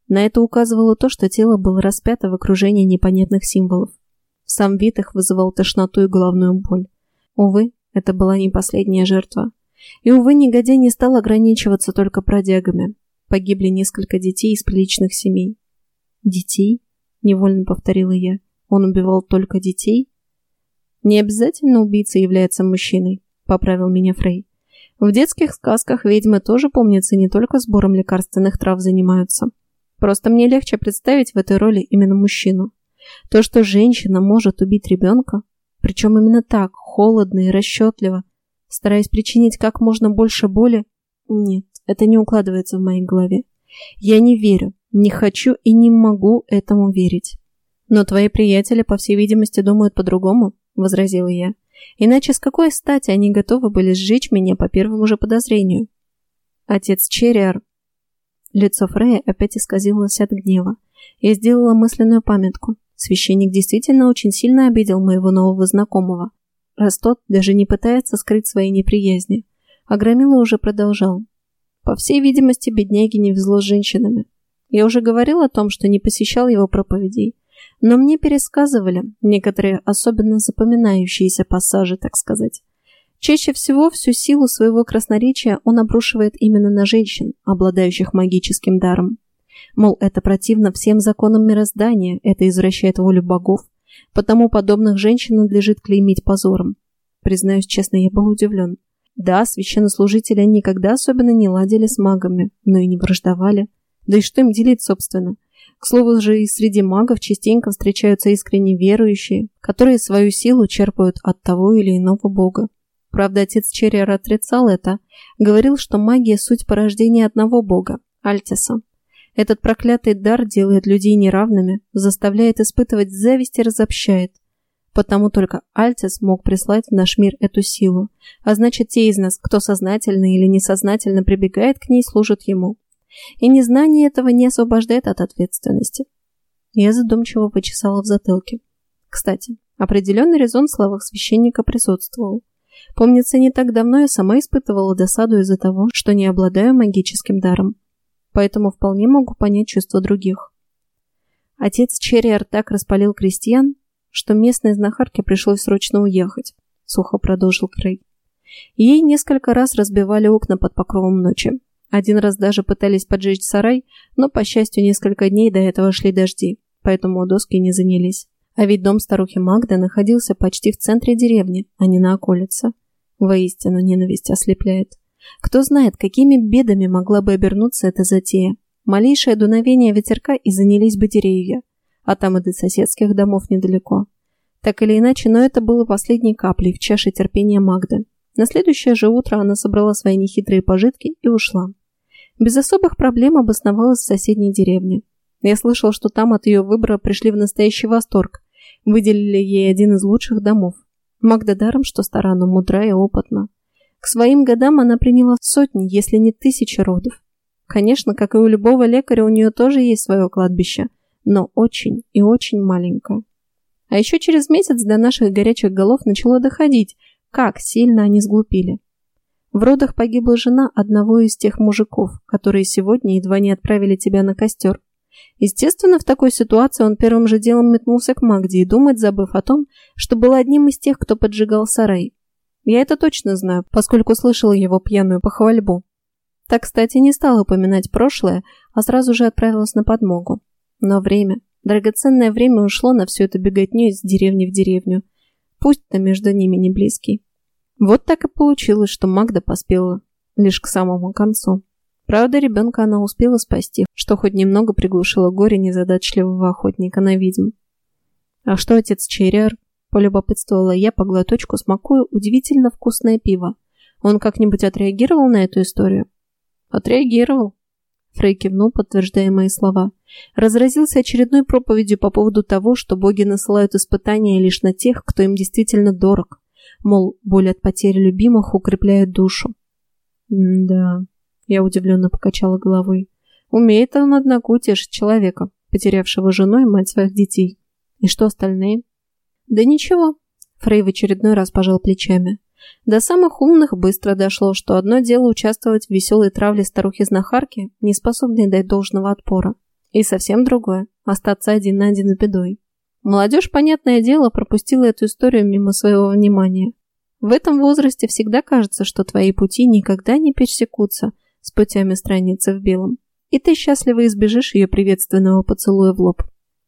[SPEAKER 1] На это указывало то, что тело было распято в окружении непонятных символов. Сам вид их вызывал тошноту и головную боль. Увы, это была не последняя жертва. И, увы, негодяй не стал ограничиваться только продягами. Погибли несколько детей из приличных семей. «Детей?» – невольно повторила я. «Он убивал только детей?» «Не обязательно убийца является мужчиной», – поправил меня Фрей. В детских сказках ведьмы тоже, помнится, не только сбором лекарственных трав занимаются. Просто мне легче представить в этой роли именно мужчину. То, что женщина может убить ребенка, причем именно так, холодно и расчетливо, стараясь причинить как можно больше боли, нет, это не укладывается в моей голове. Я не верю, не хочу и не могу этому верить. Но твои приятели, по всей видимости, думают по-другому, возразила я. Иначе с какой стати они готовы были сжечь меня по первому же подозрению? Отец Черриар... Лицо Фрея опять исказилось от гнева. Я сделала мысленную памятку. Священник действительно очень сильно обидел моего нового знакомого. раз тот даже не пытается скрыть свои неприязни. А Громила уже продолжал. По всей видимости, бедняге не везло с женщинами. Я уже говорил о том, что не посещал его проповедей, но мне пересказывали некоторые особенно запоминающиеся пассажи, так сказать. Чаще всего всю силу своего красноречия он обрушивает именно на женщин, обладающих магическим даром. Мол, это противно всем законам мироздания, это извращает волю богов, потому подобных женщин надлежит клеймить позором. Признаюсь честно, я был удивлен. Да, священнослужители никогда особенно не ладили с магами, но и не враждовали. Да и что им делить, собственно? К слову же, и среди магов частенько встречаются искренне верующие, которые свою силу черпают от того или иного бога. Правда, отец Черриера отрицал это, говорил, что магия – суть порождения одного бога – Альтиса. Этот проклятый дар делает людей неравными, заставляет испытывать зависть и разобщает. Потому только Альтис мог прислать в наш мир эту силу, а значит, те из нас, кто сознательно или несознательно прибегает к ней, служат ему. И незнание этого не освобождает от ответственности. Я задумчиво почесала в затылке. Кстати, определенный резон в словах священника присутствовал. Помнится, не так давно я сама испытывала досаду из-за того, что не обладаю магическим даром. Поэтому вполне могу понять чувства других. Отец Черриар так распалил крестьян, что местной знахарке пришлось срочно уехать, сухо продолжил Крей. Ей несколько раз разбивали окна под покровом ночи. Один раз даже пытались поджечь сарай, но, по счастью, несколько дней до этого шли дожди, поэтому доски не занялись. А ведь дом старухи Магды находился почти в центре деревни, а не на околице. Воистину, ненависть ослепляет. Кто знает, какими бедами могла бы обернуться эта затея. Малейшее дуновение ветерка и занялись бы деревья, а там и до соседских домов недалеко. Так или иначе, но это было последней каплей в чаше терпения Магды. На следующее же утро она собрала свои нехитрые пожитки и ушла. Без особых проблем обосновалась в соседней деревне. Я слышал, что там от ее выбора пришли в настоящий восторг, Выделили ей один из лучших домов. Магда даром, что стара, но мудра и опытна. К своим годам она приняла сотни, если не тысячи родов. Конечно, как и у любого лекаря, у нее тоже есть свое кладбище, но очень и очень маленькое. А еще через месяц до наших горячих голов начало доходить, как сильно они сглупили. В родах погибла жена одного из тех мужиков, которые сегодня едва не отправили тебя на костер. Естественно, в такой ситуации он первым же делом метнулся к Магде и думать, забыв о том, что был одним из тех, кто поджигал сарай. Я это точно знаю, поскольку слышала его пьяную похвальбу. Так, кстати, не стала упоминать прошлое, а сразу же отправилась на подмогу. Но время, драгоценное время ушло на всю эту беготню из деревни в деревню. Пусть-то между ними не близкий. Вот так и получилось, что Магда поспела лишь к самому концу. Правда, ребенка она успела спасти, что хоть немного приглушило горе незадачливого охотника на ведьм. «А что отец Черриар?» – полюбопытствовала я по глоточку, смакуя удивительно вкусное пиво. «Он как-нибудь отреагировал на эту историю?» «Отреагировал», Фрей кивнул, подтверждая мои слова. Разразился очередной проповедью по поводу того, что боги насылают испытания лишь на тех, кто им действительно дорог. Мол, боль от потери любимых укрепляет душу. М да, я удивленно покачала головой. Умеет он, однако, утешить человека, потерявшего жену и мать своих детей. И что остальные? Да ничего. Фрей в очередной раз пожал плечами. До самых умных быстро дошло, что одно дело участвовать в веселой травле старухи-знахарки, не способной дать должного отпора, и совсем другое – остаться один на один с бедой. Молодежь, понятное дело, пропустила эту историю мимо своего внимания. В этом возрасте всегда кажется, что твои пути никогда не пересекутся – с путями страницы в белом, и ты счастливо избежишь ее приветственного поцелуя в лоб.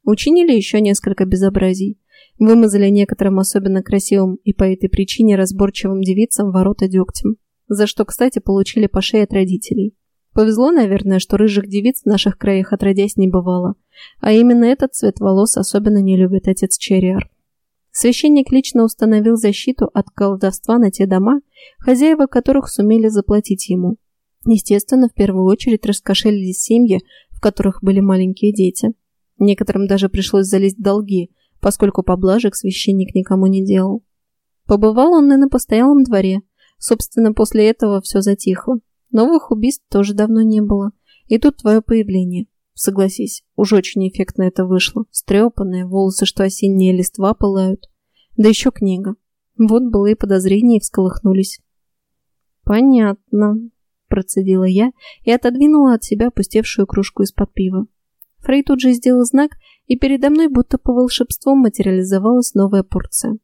[SPEAKER 1] Учинили еще несколько безобразий. Вымазали некоторым особенно красивым и по этой причине разборчивым девицам ворота дегтем, за что, кстати, получили по шее от родителей. Повезло, наверное, что рыжих девиц в наших краях отродясь не бывало, а именно этот цвет волос особенно не любит отец Черриар. Священник лично установил защиту от колдовства на те дома, хозяева которых сумели заплатить ему, Естественно, в первую очередь раскошелились семьи, в которых были маленькие дети. Некоторым даже пришлось залезть в долги, поскольку поблажек священник никому не делал. Побывал он и на постоялом дворе. Собственно, после этого все затихло. Новых убийств тоже давно не было. И тут твое появление. Согласись, уж очень эффектно это вышло. Стрепанные, волосы, что осенние листва пылают. Да еще книга. Вот былые подозрения всколыхнулись. «Понятно», – процедила я и отодвинула от себя опустевшую кружку из-под пива. Фрей тут же сделал знак, и передо мной будто по волшебству материализовалась новая порция.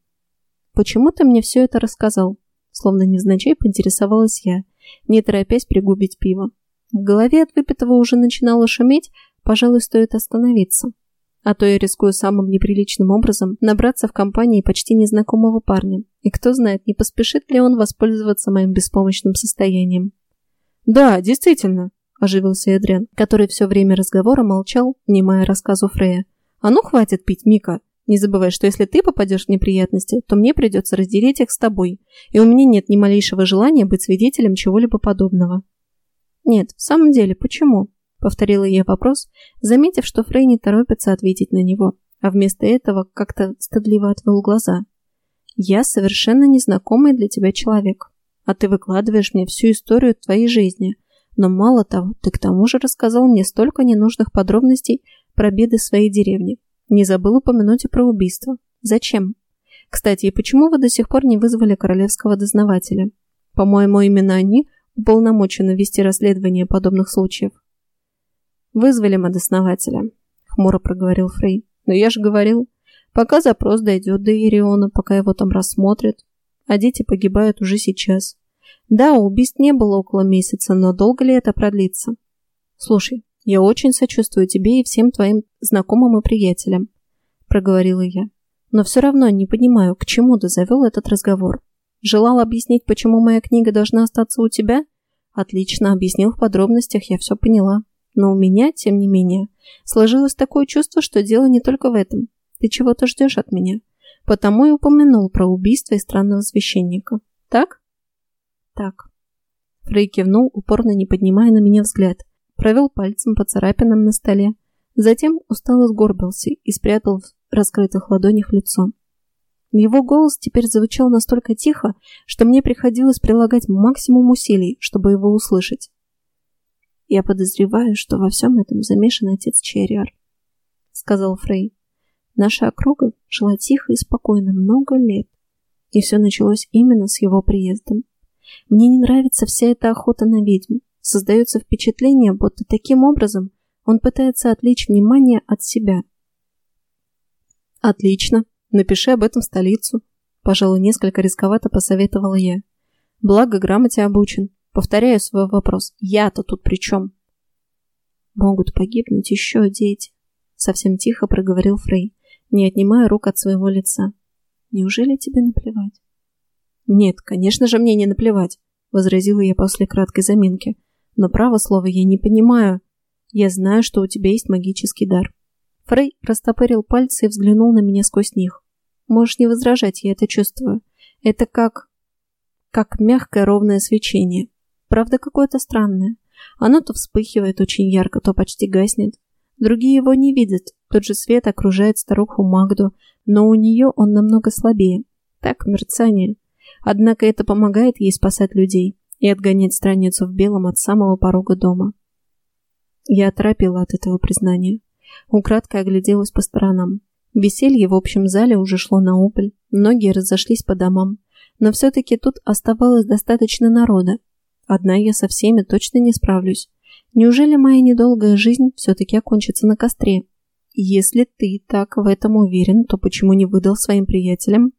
[SPEAKER 1] «Почему ты мне все это рассказал?» Словно невзначай поинтересовалась я, не торопясь пригубить пиво. В голове от выпитого уже начинало шуметь, пожалуй, стоит остановиться. А то я рискую самым неприличным образом набраться в компании почти незнакомого парня. И кто знает, не поспешит ли он воспользоваться моим беспомощным состоянием. «Да, действительно», – оживился Эдриан, который все время разговора молчал, внимая рассказу Фрея. «А ну хватит пить, Мика. Не забывай, что если ты попадешь в неприятности, то мне придется разделить их с тобой, и у меня нет ни малейшего желания быть свидетелем чего-либо подобного». «Нет, в самом деле, почему?» – повторила я вопрос, заметив, что Фрей не торопится ответить на него, а вместо этого как-то стыдливо отвел глаза. «Я совершенно незнакомый для тебя человек, а ты выкладываешь мне всю историю твоей жизни, но мало того, ты к тому же рассказал мне столько ненужных подробностей про беды своей деревни. Не забыл упомянуть и про убийство. Зачем? Кстати, и почему вы до сих пор не вызвали королевского дознавателя? По-моему, именно они уполномочены вести расследование подобных случаев. «Вызвали мы дознавателя», — хмуро проговорил Фрей. «Но я же говорил, пока запрос дойдет до Ириона, пока его там рассмотрят, а дети погибают уже сейчас. Да, убийств не было около месяца, но долго ли это продлится? Слушай, я очень сочувствую тебе и всем твоим знакомым и приятелям», — проговорила я. «Но все равно не понимаю, к чему ты завел этот разговор. Желал объяснить, почему моя книга должна остаться у тебя? Отлично, объяснил в подробностях, я все поняла. Но у меня, тем не менее, сложилось такое чувство, что дело не только в этом. Ты чего-то ждешь от меня. Потому и упомянул про убийство и странного священника. Так? Так. Фрей кивнул, упорно не поднимая на меня взгляд. Провел пальцем по царапинам на столе. Затем устало сгорбился и спрятал в раскрытых ладонях лицо. Его голос теперь звучал настолько тихо, что мне приходилось прилагать максимум усилий, чтобы его услышать. «Я подозреваю, что во всем этом замешан отец Черриар», — сказал Фрей. «Наша округа жила тихо и спокойно много лет, и все началось именно с его приездом. Мне не нравится вся эта охота на ведьм. Создается впечатление, будто таким образом он пытается отвлечь внимание от себя». «Отлично. Напиши об этом в столицу», — пожалуй, несколько рисковато посоветовала я. «Благо, грамоте обучен. Повторяю свой вопрос. Я-то тут при чем? Могут погибнуть еще дети. Совсем тихо проговорил Фрей, не отнимая рук от своего лица. Неужели тебе наплевать? Нет, конечно же мне не наплевать, возразила я после краткой заминки. Но право слово я не понимаю. Я знаю, что у тебя есть магический дар. Фрей растопырил пальцы и взглянул на меня сквозь них. Можешь не возражать, я это чувствую. Это как... как мягкое ровное свечение. Правда, какое-то странное. Оно то вспыхивает очень ярко, то почти гаснет. Другие его не видят. Тот же свет окружает старуху Магду, но у нее он намного слабее. Так, мерцание. Однако это помогает ей спасать людей и отгонять страницу в белом от самого порога дома. Я оторопела от этого признания. Украдкой огляделась по сторонам. Веселье в общем зале уже шло на убыль, многие разошлись по домам, но все-таки тут оставалось достаточно народа, Одна я со всеми точно не справлюсь. Неужели моя недолгая жизнь все-таки окончится на костре? Если ты так в этом уверен, то почему не выдал своим приятелям?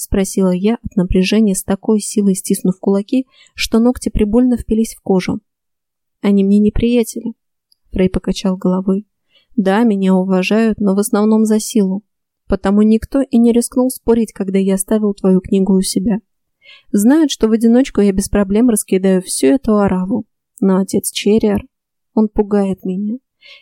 [SPEAKER 1] Спросила я от напряжения с такой силой стиснув кулаки, что ногти прибольно впились в кожу. Они мне не приятели. Фрей покачал головой. Да, меня уважают, но в основном за силу. Потому никто и не рискнул спорить, когда я оставил твою книгу у себя. Знают, что в одиночку я без проблем раскидаю всю эту ораву. Но отец Черриар, он пугает меня.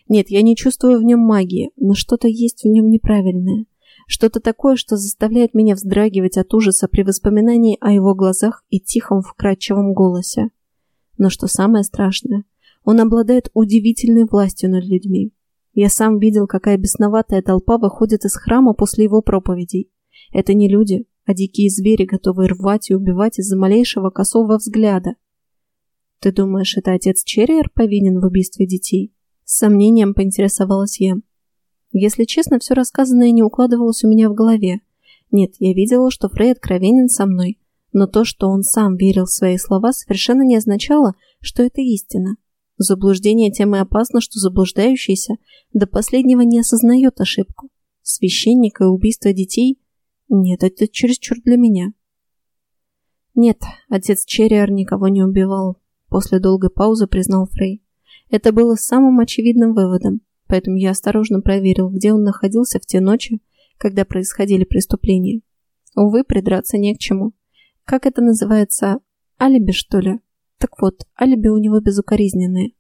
[SPEAKER 1] Нет, я не чувствую в нем магии, но что-то есть в нем неправильное. Что-то такое, что заставляет меня вздрагивать от ужаса при воспоминании о его глазах и тихом вкрадчивом голосе. Но что самое страшное, он обладает удивительной властью над людьми. Я сам видел, какая бесноватая толпа выходит из храма после его проповедей. Это не люди, а дикие звери, готовые рвать и убивать из-за малейшего косого взгляда. «Ты думаешь, это отец Черриер повинен в убийстве детей?» С сомнением поинтересовалась я. Если честно, все рассказанное не укладывалось у меня в голове. Нет, я видела, что Фрей откровенен со мной, но то, что он сам верил в свои слова, совершенно не означало, что это истина. Заблуждение тем и опасно, что заблуждающийся до последнего не осознает ошибку. Священника и убийство детей? Нет, это чересчур для меня. Нет, отец Черриар никого не убивал. После долгой паузы признал Фрей. Это было самым очевидным выводом, поэтому я осторожно проверил, где он находился в те ночи, когда происходили преступления. Увы, придраться не к чему. Как это называется? Алиби, что ли? Так вот, алиби у него безукоризненное.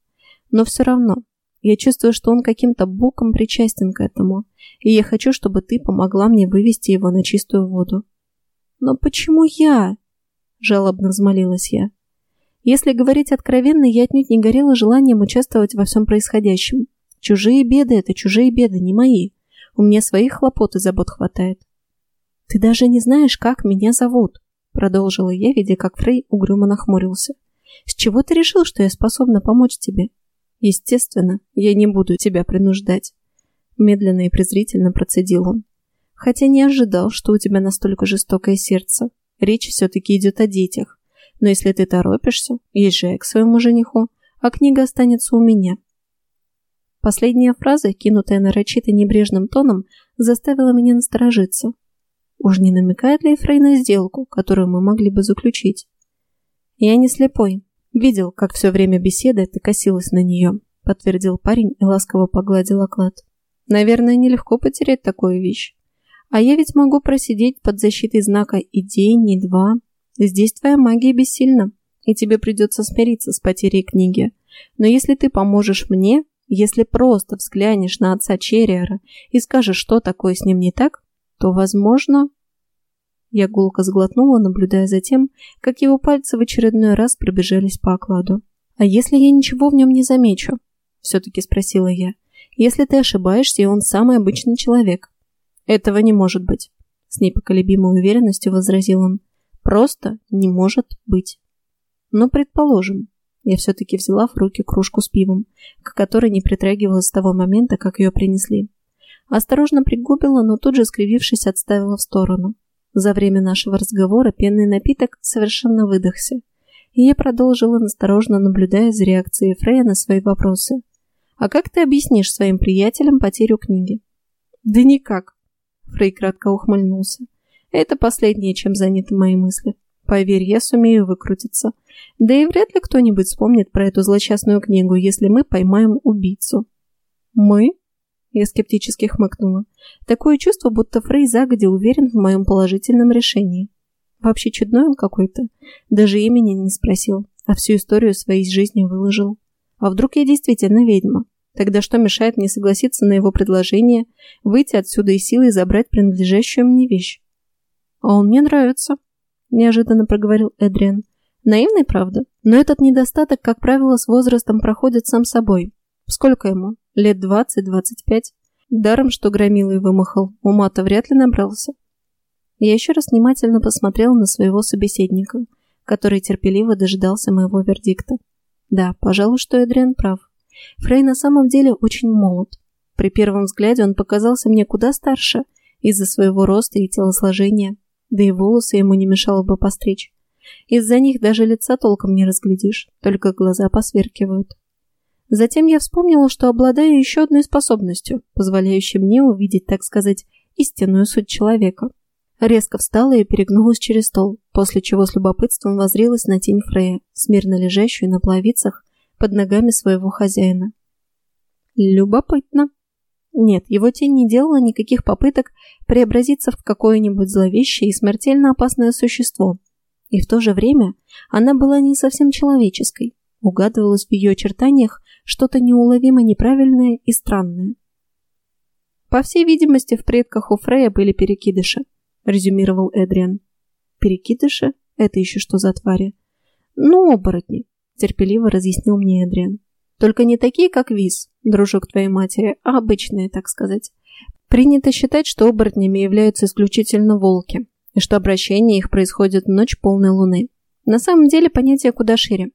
[SPEAKER 1] Но все равно, я чувствую, что он каким-то боком причастен к этому, и я хочу, чтобы ты помогла мне вывести его на чистую воду. Но почему я? Жалобно взмолилась я. Если говорить откровенно, я отнюдь не горела желанием участвовать во всем происходящем. Чужие беды — это чужие беды, не мои. У меня своих хлопот и забот хватает. «Ты даже не знаешь, как меня зовут», — продолжила я, видя, как Фрей угрюмо нахмурился. «С чего ты решил, что я способна помочь тебе?» «Естественно, я не буду тебя принуждать», — медленно и презрительно процедил он. «Хотя не ожидал, что у тебя настолько жестокое сердце. Речь все-таки идет о детях. Но если ты торопишься, езжай к своему жениху, а книга останется у меня. Последняя фраза, кинутая нарочито небрежным тоном, заставила меня насторожиться. Уж не намекает ли Фрей на сделку, которую мы могли бы заключить? Я не слепой. Видел, как все время беседы ты косилась на нее, подтвердил парень и ласково погладил оклад. Наверное, нелегко потерять такую вещь. А я ведь могу просидеть под защитой знака и день, и два. Здесь твоя магия бессильна, и тебе придется смириться с потерей книги. Но если ты поможешь мне, если просто взглянешь на отца Черриера и скажешь, что такое с ним не так, то, возможно... Я гулко сглотнула, наблюдая за тем, как его пальцы в очередной раз пробежались по окладу. «А если я ничего в нем не замечу?» Все-таки спросила я. «Если ты ошибаешься, и он самый обычный человек». «Этого не может быть», — с непоколебимой уверенностью возразил он. «Просто не может быть». «Ну, предположим, я все-таки взяла в руки кружку с пивом, к которой не притрагивалась с того момента, как ее принесли. Осторожно пригубила, но тут же, скривившись, отставила в сторону. За время нашего разговора пенный напиток совершенно выдохся. И я продолжила, насторожно наблюдая за реакцией Фрея на свои вопросы. «А как ты объяснишь своим приятелям потерю книги?» «Да никак», — Фрей кратко ухмыльнулся. «Это последнее, чем заняты мои мысли. Поверь, я сумею выкрутиться. Да и вряд ли кто-нибудь вспомнит про эту злосчастную книгу, если мы поймаем убийцу. Мы? Я скептически хмыкнула. Такое чувство, будто Фрей загодя уверен в моем положительном решении. Вообще чудной он какой-то. Даже имени не спросил, а всю историю своей жизни выложил. А вдруг я действительно ведьма? Тогда что мешает мне согласиться на его предложение, выйти отсюда и силой забрать принадлежащую мне вещь? А он мне нравится. – неожиданно проговорил Эдриан. «Наивный, правда? Но этот недостаток, как правило, с возрастом проходит сам собой. Сколько ему? Лет двадцать-двадцать пять? Даром, что громилый вымахал, ума-то вряд ли набрался». Я еще раз внимательно посмотрел на своего собеседника, который терпеливо дожидался моего вердикта. Да, пожалуй, что Эдриан прав. Фрей на самом деле очень молод. При первом взгляде он показался мне куда старше из-за своего роста и телосложения да и волосы ему не мешало бы постричь. Из-за них даже лица толком не разглядишь, только глаза посверкивают. Затем я вспомнила, что обладаю еще одной способностью, позволяющей мне увидеть, так сказать, истинную суть человека. Резко встала и перегнулась через стол, после чего с любопытством возрилась на тень Фрея, смирно лежащую на плавицах под ногами своего хозяина. Любопытно. Нет, его тень не делала никаких попыток преобразиться в какое-нибудь зловещее и смертельно опасное существо. И в то же время она была не совсем человеческой. Угадывалось в ее очертаниях что-то неуловимо неправильное и странное. «По всей видимости, в предках у Фрея были перекидыши», — резюмировал Эдриан. «Перекидыши? Это еще что за твари?» «Ну, оборотни», — терпеливо разъяснил мне Эдриан. Только не такие, как Виз, дружок твоей матери, а обычные, так сказать. Принято считать, что оборотнями являются исключительно волки, и что обращение их происходит в ночь полной луны. На самом деле понятие куда шире.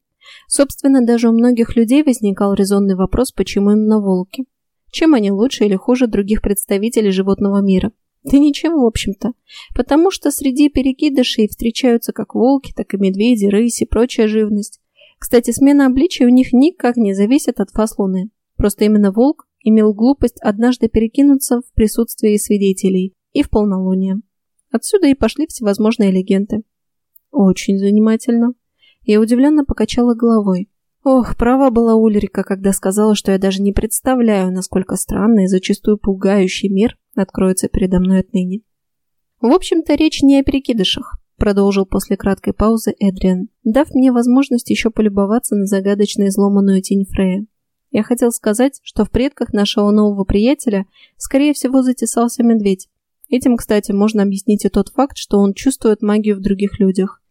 [SPEAKER 1] Собственно, даже у многих людей возникал резонный вопрос, почему именно волки. Чем они лучше или хуже других представителей животного мира? Да ничем, в общем-то. Потому что среди перекидышей встречаются как волки, так и медведи, рыси и прочая живность. Кстати, смена обличия у них никак не зависит от фас луны. Просто именно волк имел глупость однажды перекинуться в присутствии свидетелей и в полнолуние. Отсюда и пошли всевозможные легенды. Очень занимательно. Я удивленно покачала головой. Ох, права была Ульрика, когда сказала, что я даже не представляю, насколько странный и зачастую пугающий мир откроется передо мной отныне. В общем-то, речь не о перекидышах, продолжил после краткой паузы Эдриан, дав мне возможность еще полюбоваться на загадочно изломанную тень Фрея. Я хотел сказать, что в предках нашего нового приятеля, скорее всего, затесался медведь. Этим, кстати, можно объяснить и тот факт, что он чувствует магию в других людях.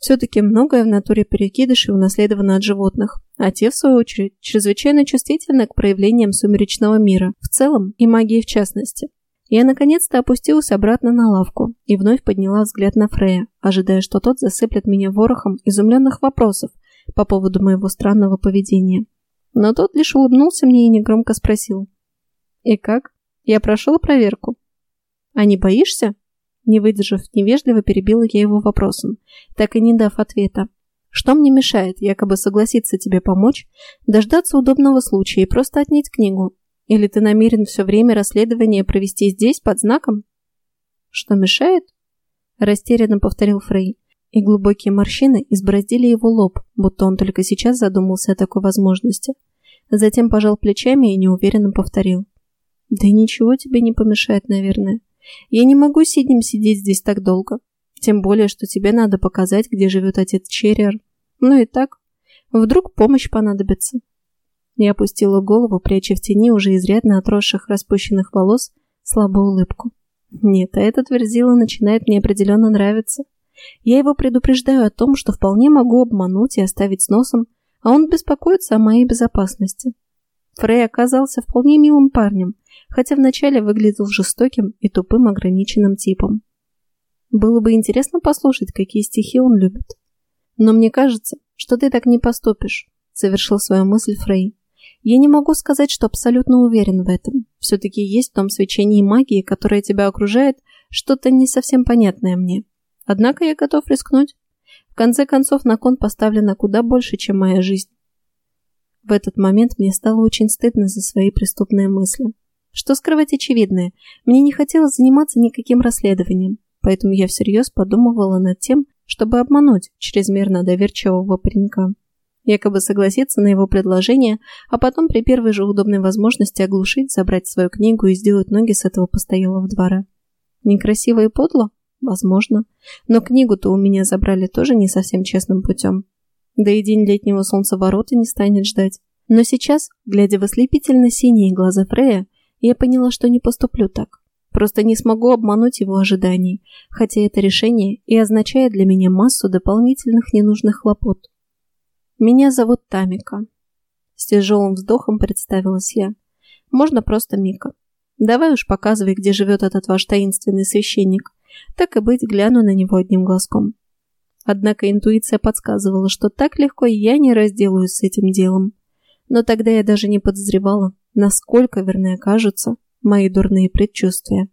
[SPEAKER 1] Все-таки многое в натуре перекидышей унаследовано от животных, а те, в свою очередь, чрезвычайно чувствительны к проявлениям сумеречного мира в целом и магии в частности. Я наконец-то опустилась обратно на лавку и вновь подняла взгляд на Фрея, ожидая, что тот засыплет меня ворохом изумленных вопросов по поводу моего странного поведения. Но тот лишь улыбнулся мне и негромко спросил. «И как? Я прошел проверку?» «А не боишься?» Не выдержав невежливо, перебила я его вопросом, так и не дав ответа. Что мне мешает якобы согласиться тебе помочь, дождаться удобного случая и просто отнять книгу? Или ты намерен все время расследования провести здесь, под знаком? Что мешает? Растерянно повторил Фрей, и глубокие морщины избороздили его лоб, будто он только сейчас задумался о такой возможности. Затем пожал плечами и неуверенно повторил. Да ничего тебе не помешает, наверное. Я не могу сиднем сидеть здесь так долго. Тем более, что тебе надо показать, где живет отец Черриер. Ну и так. Вдруг помощь понадобится. Я опустила голову, пряча в тени уже изрядно отросших распущенных волос слабую улыбку. Нет, а этот верзила начинает мне определенно нравиться. Я его предупреждаю о том, что вполне могу обмануть и оставить с носом, а он беспокоится о моей безопасности. Фрей оказался вполне милым парнем, хотя вначале выглядел жестоким и тупым ограниченным типом. Было бы интересно послушать, какие стихи он любит. Но мне кажется, что ты так не поступишь, завершил свою мысль Фрей. Я не могу сказать, что абсолютно уверен в этом. Все-таки есть в том свечении магии, которое тебя окружает, что-то не совсем понятное мне. Однако я готов рискнуть. В конце концов, на кон поставлено куда больше, чем моя жизнь. В этот момент мне стало очень стыдно за свои преступные мысли. Что скрывать очевидное, мне не хотелось заниматься никаким расследованием, поэтому я всерьез подумывала над тем, чтобы обмануть чрезмерно доверчивого паренька. Якобы согласиться на его предложение, а потом при первой же удобной возможности оглушить, забрать свою книгу и сделать ноги с этого постоялого двора. Некрасиво и подло? Возможно. Но книгу-то у меня забрали тоже не совсем честным путем. Да и день летнего солнцеворота не станет ждать. Но сейчас, глядя в ослепительно синие глаза Фрея, я поняла, что не поступлю так. Просто не смогу обмануть его ожиданий, хотя это решение и означает для меня массу дополнительных ненужных хлопот. Меня зовут Тамика. С тяжелым вздохом представилась я. Можно просто Мика. Давай уж показывай, где живет этот ваш таинственный священник. Так и быть, гляну на него одним глазком. Однако интуиция подсказывала, что так легко я не разделаюсь с этим делом. Но тогда я даже не подозревала, насколько верны окажутся мои дурные предчувствия.